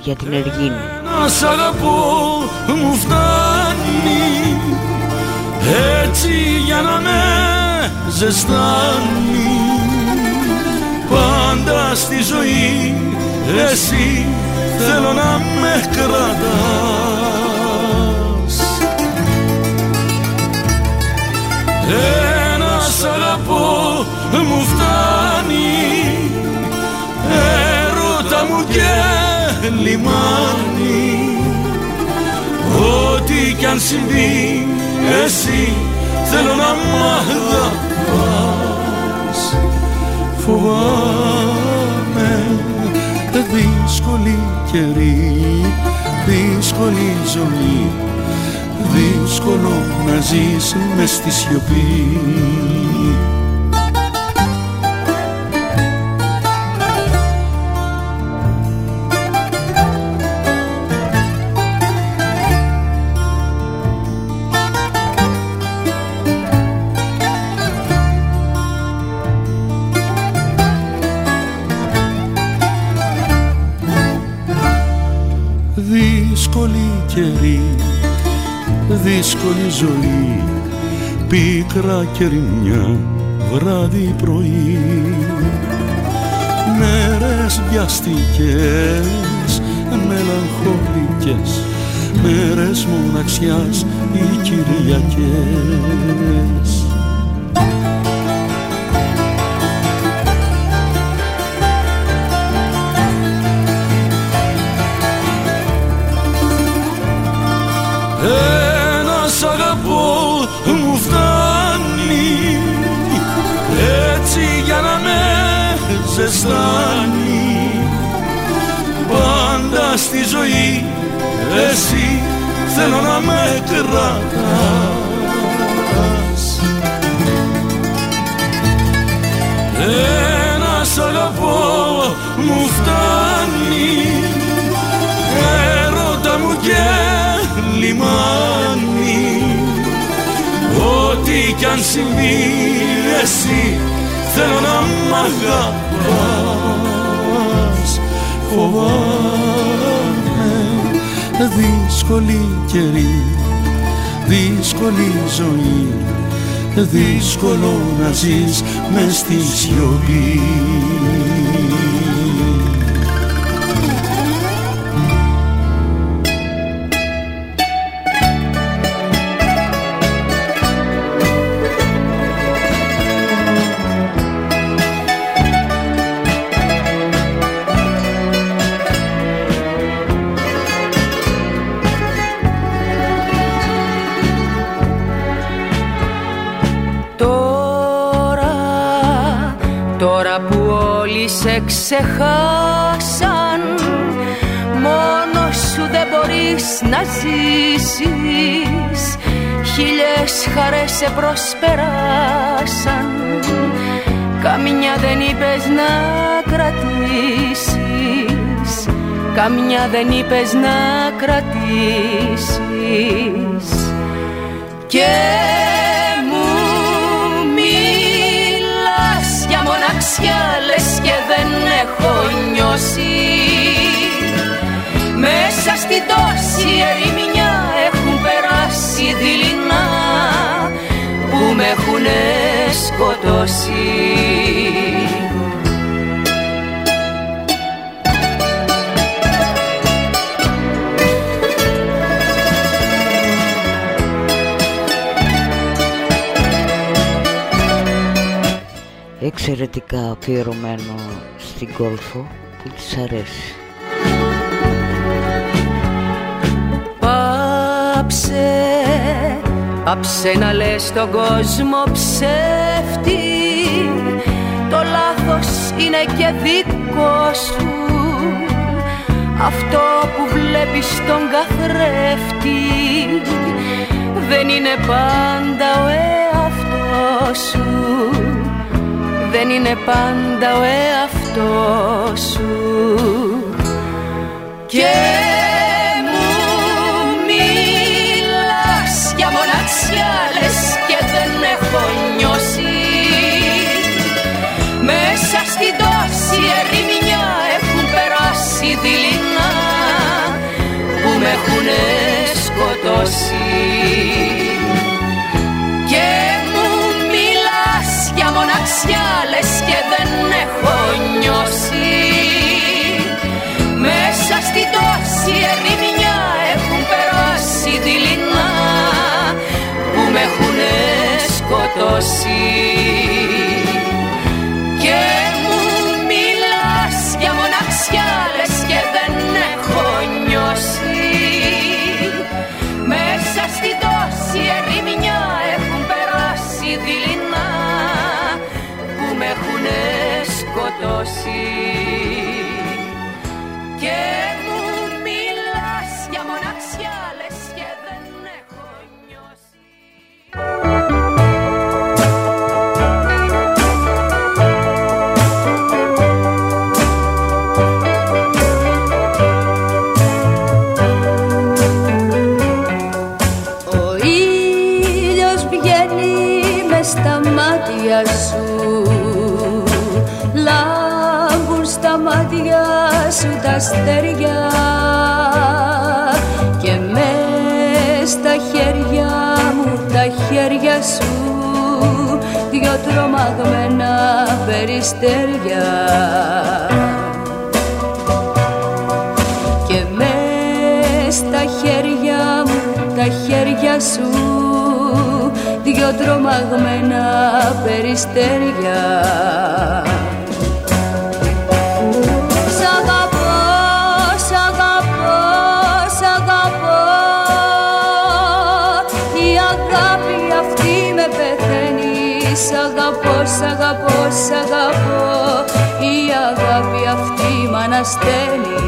για την Εργίνη. Να σ' αγαπώ μου φτάνει έτσι για να με ζεστάνει πάντα στη ζωή εσύ θέλω να με κρατάς Ένας σ' αγαπώ μου φτάνει λιμάνι. Ό,τι κι αν συμβεί εσύ θέλω να μ' αγαπάς. Φοβάμαι δύσκολη καιρή, δύσκολη ζωή. Δύσκολο να ζεις μες στη σιωπή ζωή. Πίκρα και ρημιά βράδυ πρωί. Μέρες βιαστικές, μελαγχολικές. Μέρες μοναξιάς οι Κυριακές. Ένα ζεστάνει. Πάντα στη ζωή εσύ θέλω να με κρατάς. Ένας σ' αγαπώ μου φτάνει. Έρωτα μου και λιμάνι. Ό,τι κι αν συμβεί εσύ θέλω να μ' αγαπάς Φοβάμαι. Δύσκολη καιρή, δύσκολη ζωή. Δύσκολο να ζεις μες στη σιωπή ξεχάσαν. Μόνος σου δεν μπορείς να ζήσεις. Χίλιες χαρές σε προσπεράσαν. Καμιά δεν είπες να κρατήσεις. Καμιά δεν είπες να κρατήσεις. Και Λες και δεν έχω νιώσει. Μέσα στη τόση ερημιά έχουν περάσει δειλινά Που με έχουνε σκοτώσει εξαιρετικά αφιερωμένο στην κόλφο που της αρέσει. Πάψε, πάψε να λες τον κόσμο ψεύτη. Το λάθος είναι και δικός σου. Αυτό που βλέπεις στον καθρέφτη Δεν είναι πάντα ο εαυτός σου δεν είναι πάντα ο εαυτός σου. Και μου μιλάς για μοναξιά λες και δεν έχω νιώσει. Μέσα στην τόση ερημιά έχουν περάσει δειλινά που με έχουνε σκοτώσει μοναξιά λες και δεν έχω νιώσει σκοτώσει αστέρια και μες στα χέρια μου τα χέρια σου δυο τρομαγμένα περιστέρια. Και μες στα χέρια μου τα χέρια σου δυο τρομαγμένα περιστέρια σ' αγαπώ, σ' αγαπώ. Η αγάπη αυτή μ' ανασταίνει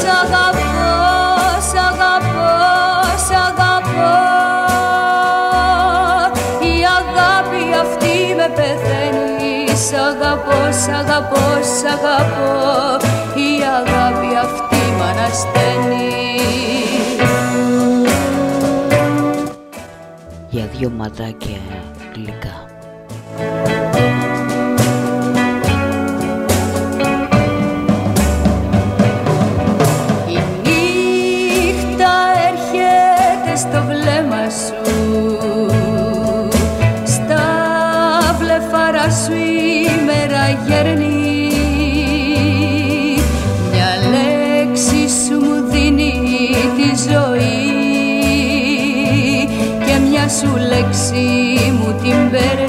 Σ' αγαπώ, σ' αγαπώ, σ' αγαπώ. Η αγάπη αυτή με πεθαίνει. Σ' αγαπώ, σ' αγαπώ, σ' αγαπώ. Η αγάπη αυτή μ' ανασταίνει δυο ματάκια γλυκά. Η νύχτα έρχεται στο βλέμμα σου λέξη μου την παίρνει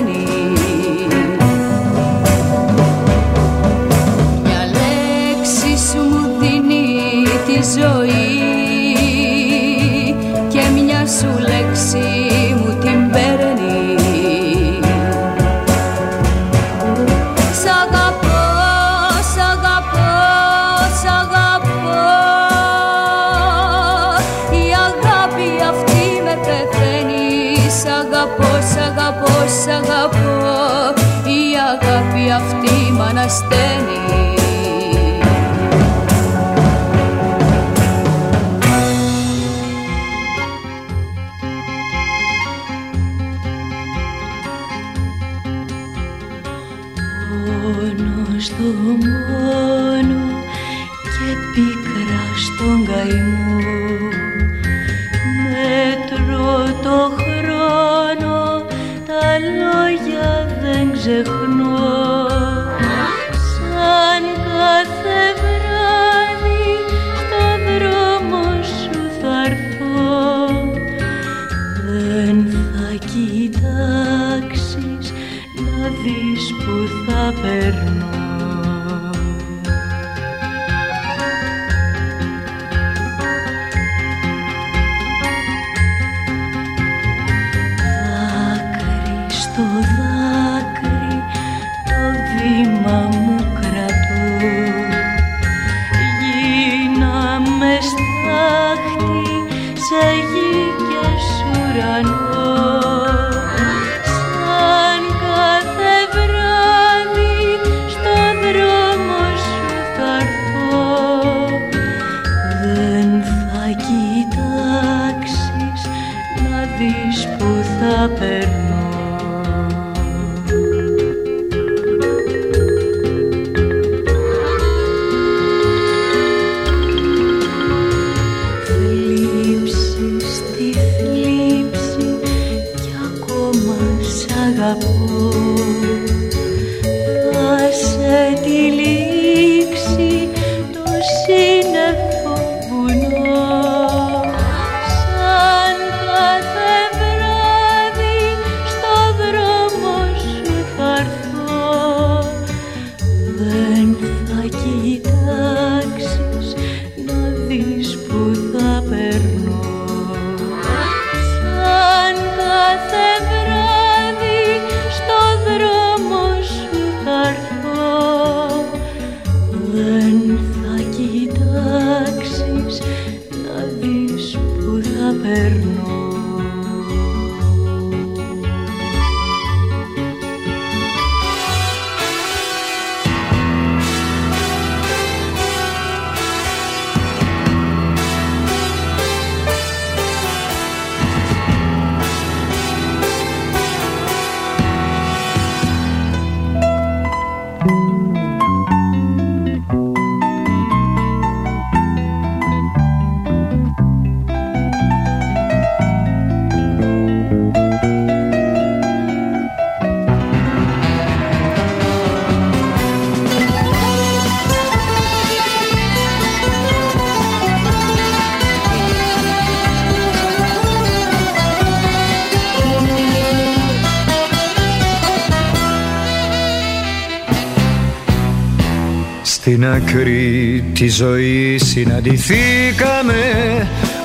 άκρη τη ζωή συναντηθήκαμε.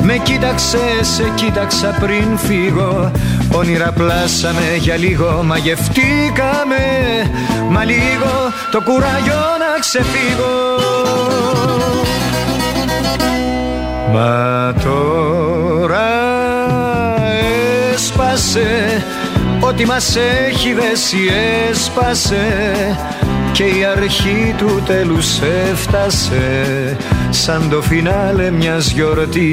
Με κοίταξε, σε κοίταξα πριν φύγω. Όνειρα πλάσαμε για λίγο μαγευτήκαμε. Μα λίγο το κουράγιο να ξεφύγω. Μα τώρα έσπασε. Ό,τι μας έχει δέσει έσπασε και η αρχή του τέλους έφτασε σαν το φινάλε μιας γιορτής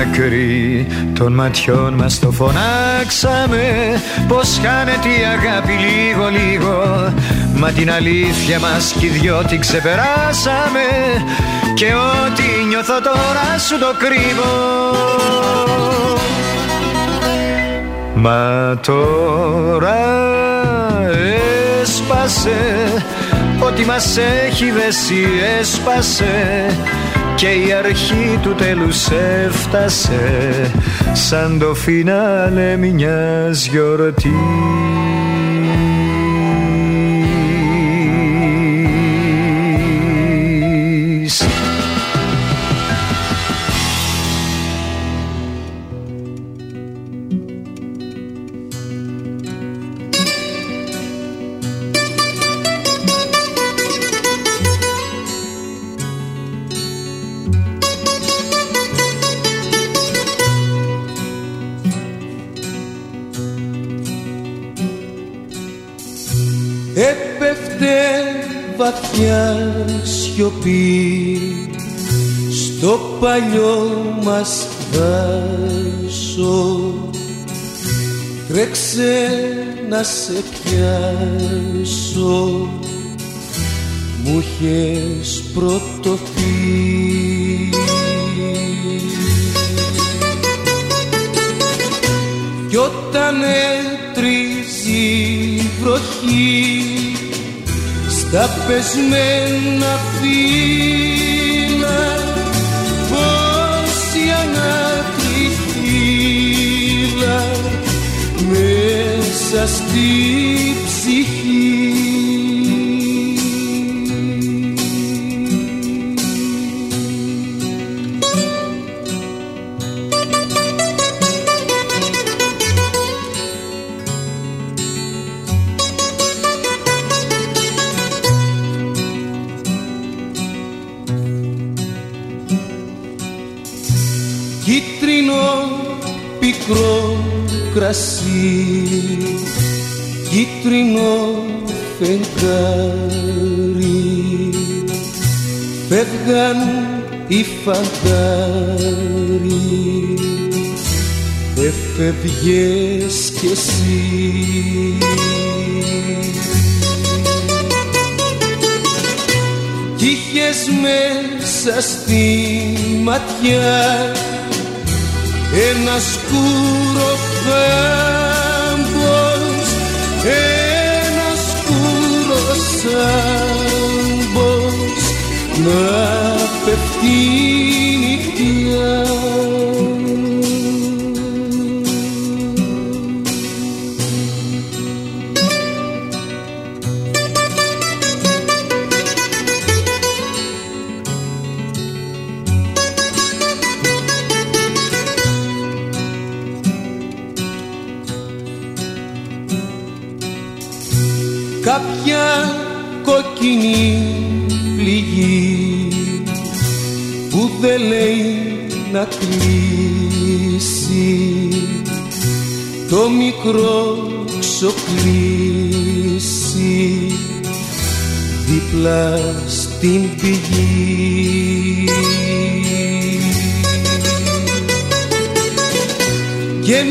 άκρη των ματιών μας το φωνάξαμε. Πως χάνεται η αγάπη λίγο λίγο. Μα την αλήθεια μας κι οι δυο την ξεπεράσαμε. Και ό,τι νιώθω τώρα σου το κρύβω. Μα τώρα έσπασε. Ό,τι μας έχει δέσει έσπασε και η αρχή του τέλους έφτασε σαν το φινάλε μιας γιορτής βαθιά σιωπή στο παλιό μας δάσο. Τρέξε να σε πιάσω. Μου είχες πρωτοθεί. Κι όταν έτριζει η βροχή στα πεσμένα φύλλα πως η ανάκρη μέσα στη ψυχή κρασί κίτρινο φεγγάρι. Φεύγαν οι φαντάρι έφευγες κι εσύ. Κι είχες μέσα στη ματιά ένα σκούρο φάμπος ένα σκούρο σάμπος να πεφτεί νυχτιά το μικρό ξοκλήσει δίπλα στην πηγή. Και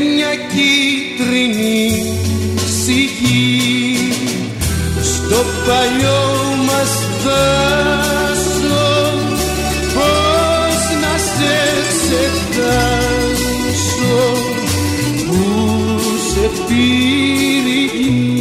πήρε Φεύγεις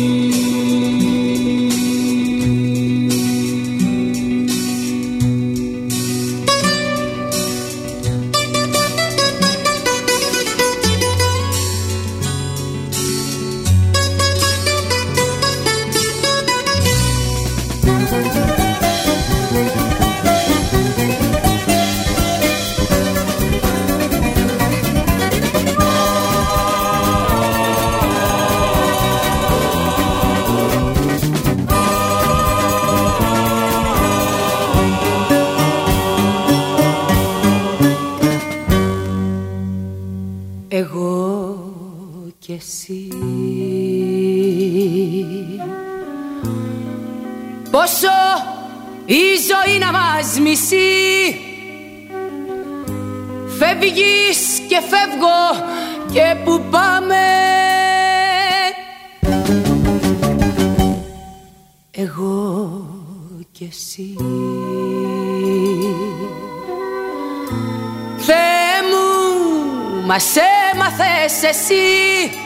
εσύ.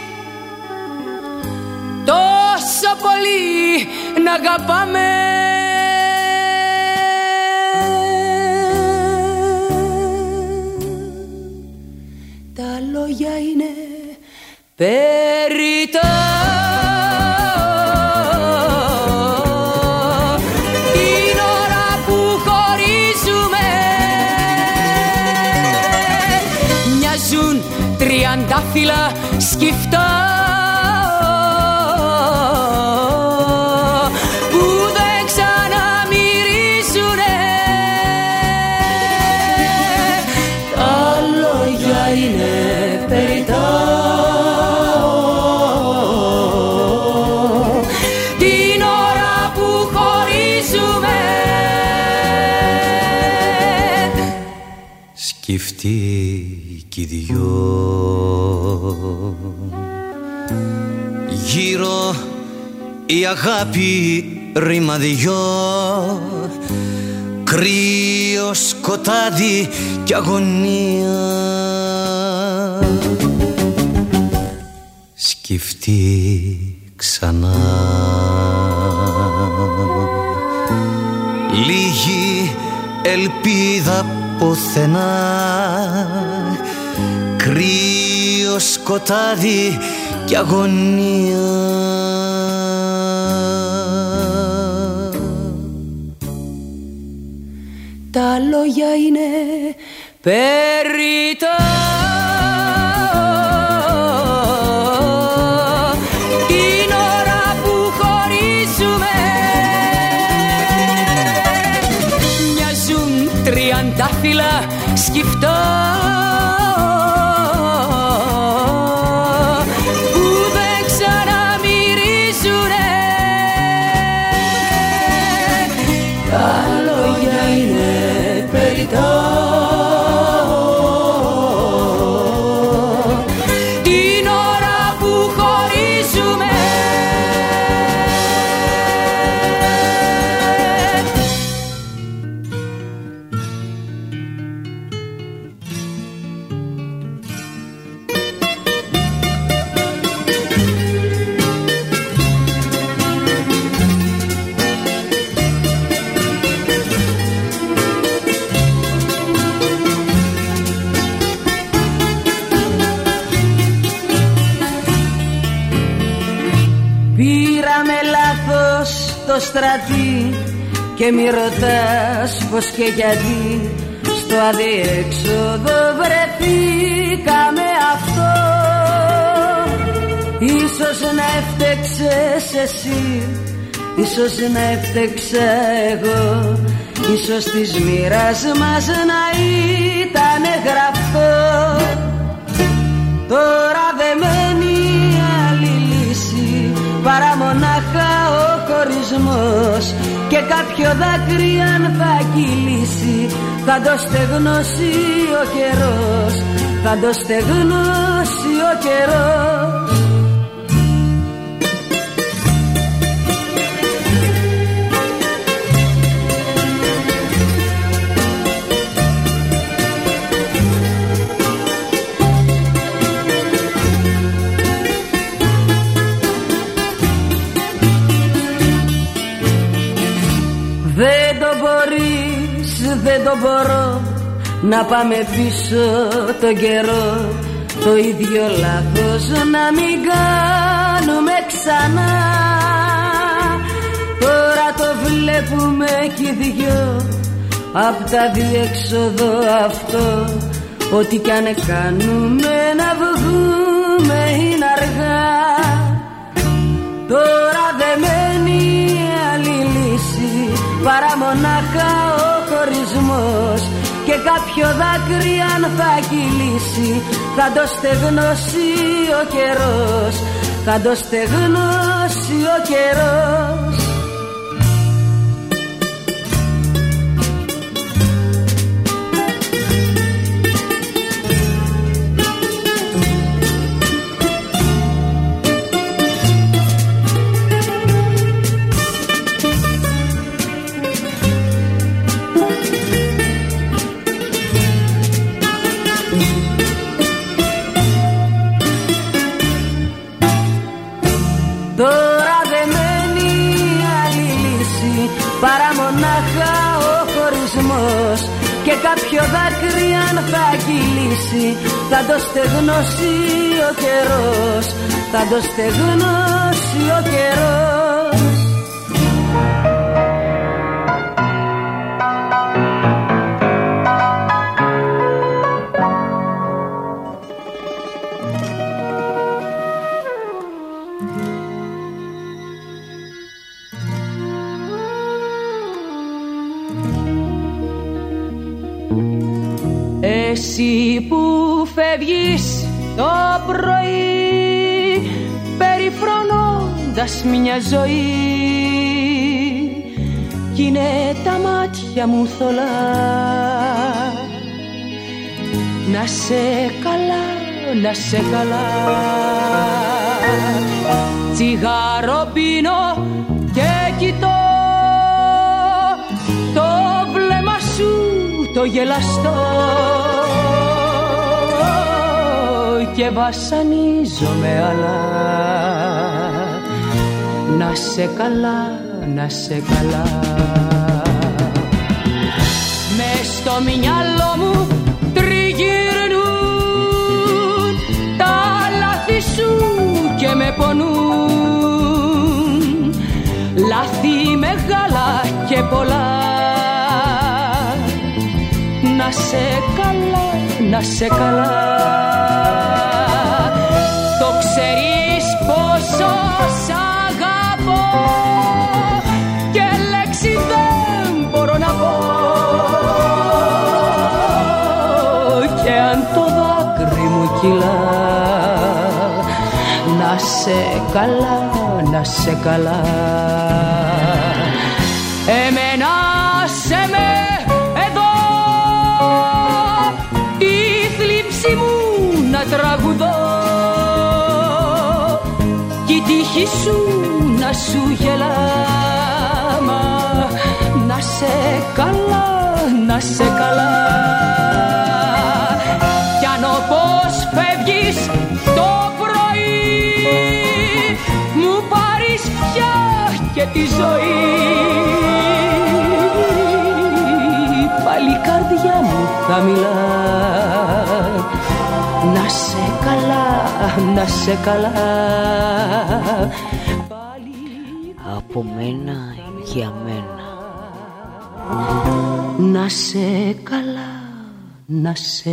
Τόσο πολύ να αγαπάμε skifta η αγάπη ρημαδιό. Κρύο σκοτάδι κι αγωνία. Σκεφτεί ξανά. Λίγη ελπίδα ποθενά. Κρύο σκοτάδι κι αγωνία λόγια είναι στρατή και μη ρωτάς πως και γιατί. Στο αδιέξοδο βρεθήκαμε αυτό. Ίσως να έφτεξες εσύ Ίσως να έφτεξα εγώ. Ίσως της μοίρας μας να ήταν γραφτό. Τώρα δεν μένει άλλη λύση Παρά μονάχα ο χωρισμός Και κάποιο δάκρυ αν θα κυλήσει Θα το στεγνώσει ο καιρός Θα το στεγνώσει ο καιρός δεν το μπορώ να πάμε πίσω το καιρό. Το ίδιο λάθος να μην κάνουμε ξανά. Τώρα το βλέπουμε κι οι δυο απ' τα διέξοδο αυτό. Ό,τι κι αν κάνουμε να βγούμε είναι αργά. Τώρα δεν μένει άλλη λύση παρά μονάχα χωρισμός και κάποιο δάκρυ αν θα κυλήσει θα το στεγνώσει ο καιρός. Θα το στεγνώσει ο καιρός κάποιο δάκρυ αν θα κυλήσει. Θα το στεγνώσει ο καιρός θα το στεγνώσει ο καιρός φεύγεις το πρωί περιφρονώντας μια ζωή. Κι είναι τα μάτια μου θολά. Να σε καλά, να σε καλά. Τσιγάρο πίνω και κοιτώ. Το βλέμμα σου το γελαστό και βασανίζομαι αλλά να σε καλά, να σε καλά. Με στο μυαλό μου τριγυρνούν τα λάθη σου και με πονούν. Λάθη μεγάλα και πολλά να σε καλά, να σε καλά. Το ξέρεις πόσο σ' αγαπώ και λέξη δεν μπορώ να πω. Και αν το δάκρυ μου κυλά να σε καλά, να σε καλά τύχη σου να σου γελά μα να σε καλά, να σε καλά. Κι αν όπως φεύγεις το πρωί μου πάρεις πια και τη ζωή. Πάλι η καρδιά μου θα μιλά να σε καλά, να σε καλά. Από μένα για μένα. Να σε καλά, να σε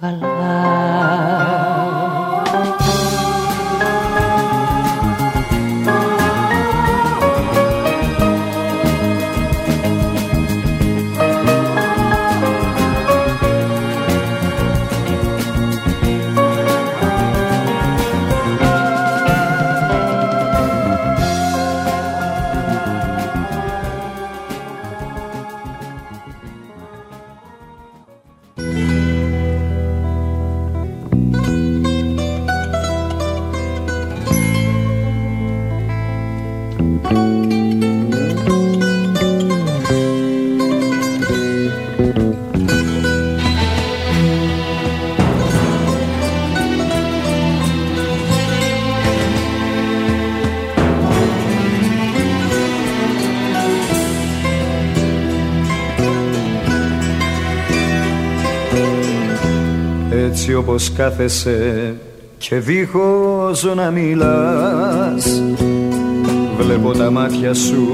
καλά Έτσι όπως κάθεσαι και δίχως να μιλάς. Βλέπω τα μάτια σου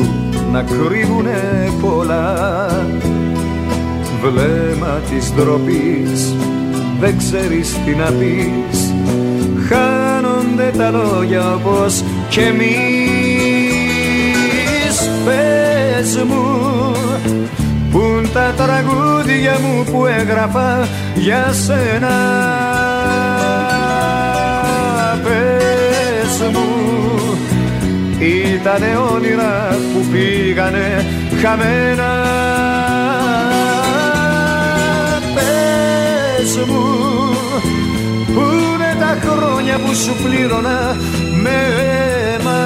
να κρύβουνε πολλά. Βλέμμα της ντροπής δεν ξέρεις τι να πεις. Χάνονται τα λόγια όπως κι εμείς Πες μου Πουν τα τραγούδια μου που έγραφα για σένα Πες μου Ήτανε όνειρα που πήγανε χαμένα. Πες μου Πού είναι τα χρόνια που σου πλήρωνα με αίμα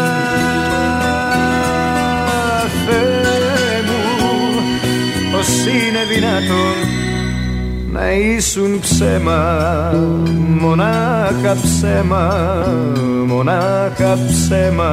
Θεέ μου πως είναι δυνατόν να ήσουν ψέμα μονάχα ψέμα μονάχα ψέμα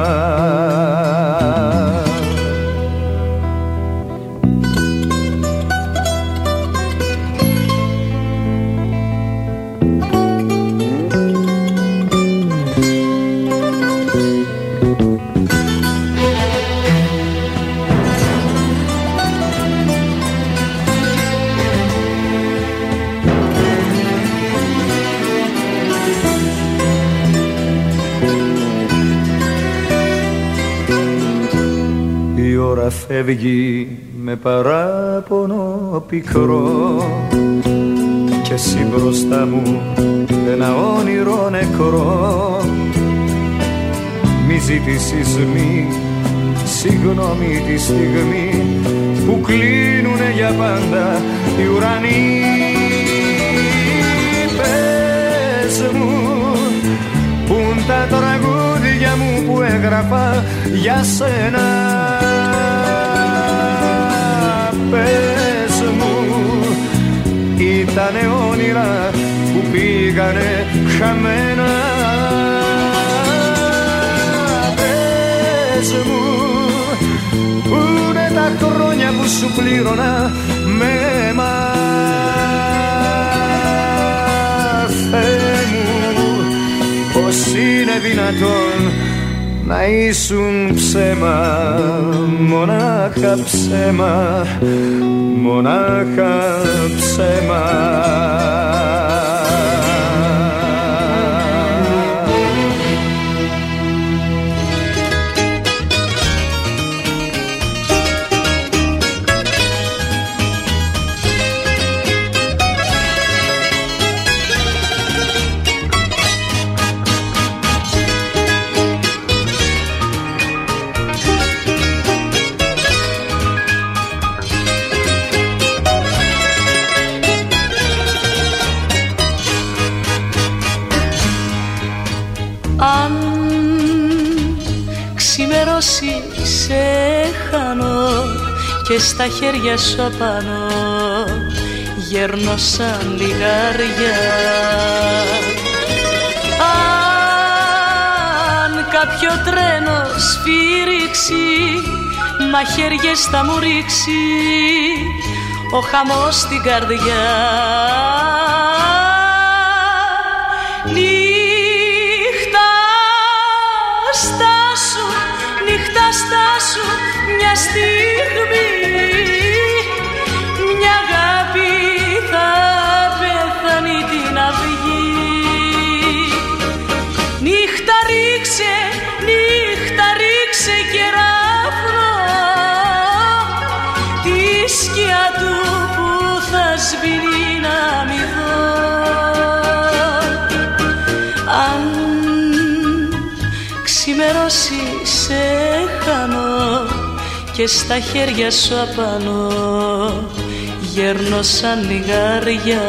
Η ώρα φεύγει με παράπονο πικρό. Και εσύ μπροστά μου ένα όνειρο νεκρό. Μη ζητήσεις μη συγγνώμη τη στιγμή που κλείνουνε για πάντα οι ουρανοί. Πες μου Πουν τα τραγούδια μου που έγραφα για σένα Πες μου Ήτανε όνειρα που πήγανε χαμένα. Πες μου Πού είναι τα χρόνια που σου πλήρωνα με αίμα Θεέ μου πως είναι δυνατόν να ήσουν ψέμα μονάχα ψέμα μονάχα ψέμα στα χέρια σου απάνω γέρνω σαν λιγάρια. Αν κάποιο τρένο σφύριξει μαχαίριες θα μου ρίξει ο χαμός στην καρδιά και στα χέρια σου απάνω γέρνω σαν λιγάρια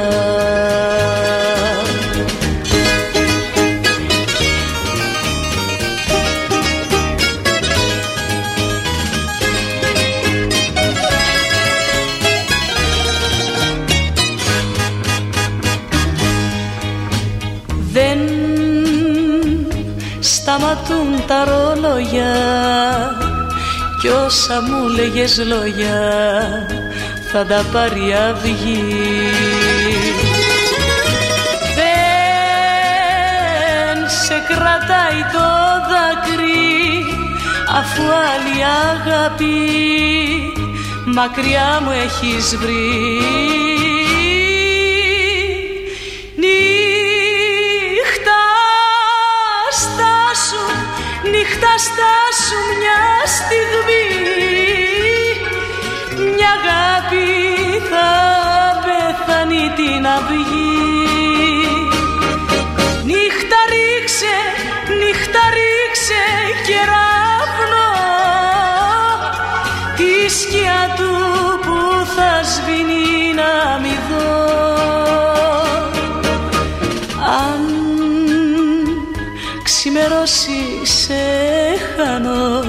Δεν σταματούν τα ρόλογια κι όσα μου λέγες λόγια θα τα πάρει αυγή. Δεν σε κρατάει το δάκρυ αφού άλλη αγάπη μακριά μου έχεις βρει την αυγή Νύχτα ρίξε, νύχτα ρίξε κεραυνό τη σκιά του που θα σβήνει να μη δω. Αν ξημερώσει σε χάνω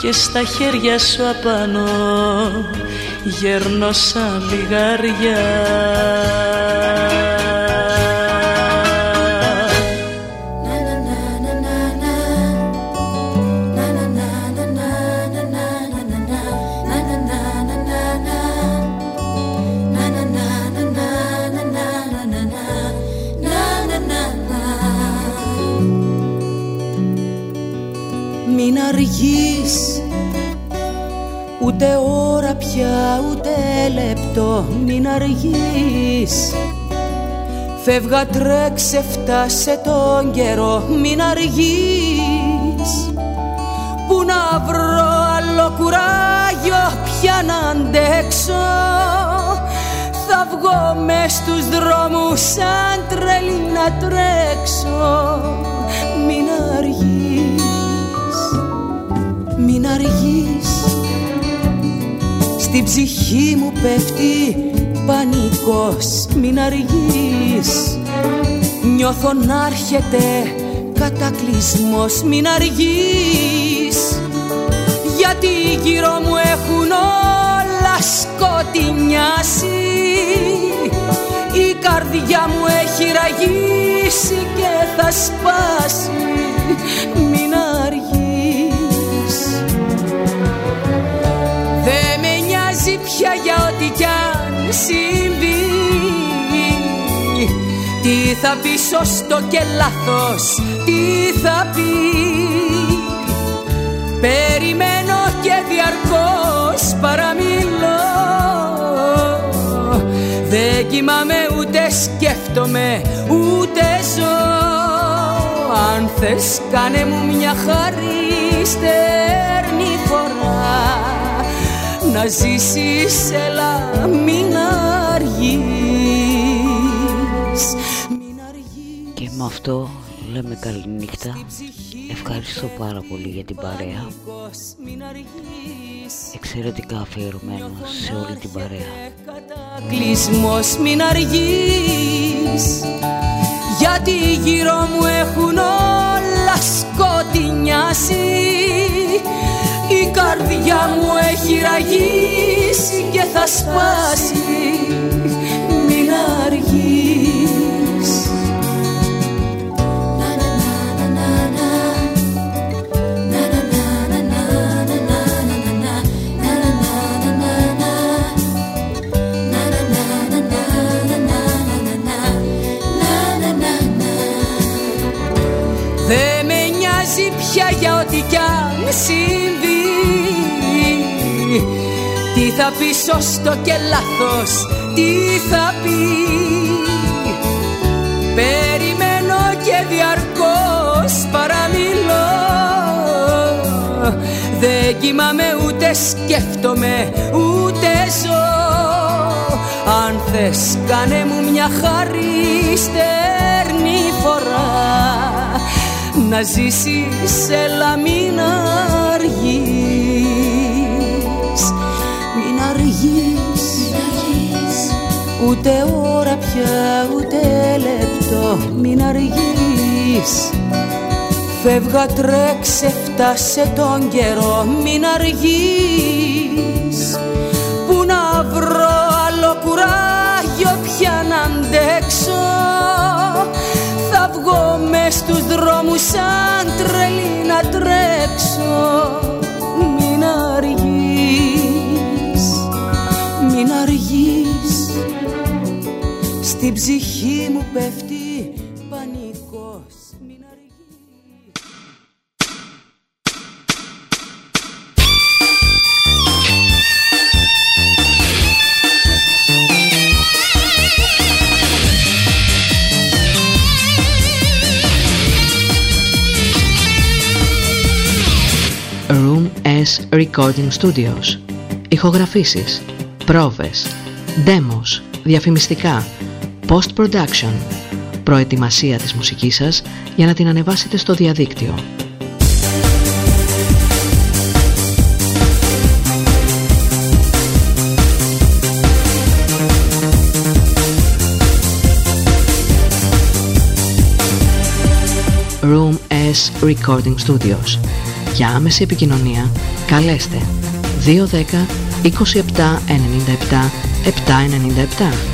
και στα χέρια σου απάνω γέρνω σαν λιγάρια Μην αργείς Ούτε ώρα πια ούτε λεπτό Μην αργείς. Φεύγα τρέξε φτάσε τον καιρό Μην αργείς. Που να βρω άλλο κουράγιο πια να αντέξω. Θα βγω μες στους δρόμους σαν τρελή να τρέξω. Μην αργείς Μην αργείς Στην ψυχή μου πέφτει πανικός Μην αργείς. Νιώθω να έρχεται κατακλυσμός Μην αργείς. Γιατί γύρω μου έχουν όλα σκοτεινιάσει Η καρδιά μου έχει ραγίσει και θα σπάσει πια για ό,τι κι αν συμβεί. Τι θα πεις σωστό και λάθος Τι θα πεις. Περιμένω και διαρκώς παραμιλώ. Δεν κοιμάμαι ούτε σκέφτομαι ούτε ζω. Αν θες κάνε μου μια χαρή στερνή φορά Να ζήσεις έλα μην αργείς. Με αυτό λέμε καληνύχτα. Ευχαριστώ πάρα πολύ για την παρέα. Εξαιρετικά αφιερωμένο σε όλη την παρέα. Κλεισμός μην αργείς. Γιατί γύρω μου έχουν όλα σκοτεινιάσει Η καρδιά μου έχει ραγίσει και θα σπάσει. Μην αργείς. Για ό,τι κι αν συμβεί. Τι θα πεις σωστό και λάθος, τι θα πει. Περιμένω και διαρκώς παραμιλώ. Δεν κοιμάμαι ούτε σκέφτομαι ούτε ζω. Αν θες κάνε μου μια χαρή στερνή φορά να ζήσεις έλα μην αργείς. Μην αργείς, Ούτε ώρα πια ούτε λεπτό. Μην αργείς. Φεύγα τρέξε φτάσε τον καιρό. Μην αργείς. Που να βρω άλλο κουράγιο πια να αντέξω βγω μες στους δρόμους σαν τρελή να τρέξω. Μην αργείς, μην αργείς. Στην ψυχή μου πέφτει Recording Studios. Ηχογραφήσεις, πρόβες, demos, διαφημιστικά, post-production, προετοιμασία της μουσικής σας για να την ανεβάσετε στο διαδίκτυο. Room S Recording Studios για άμεση επικοινωνία. Καλέστε. 210 27 97 797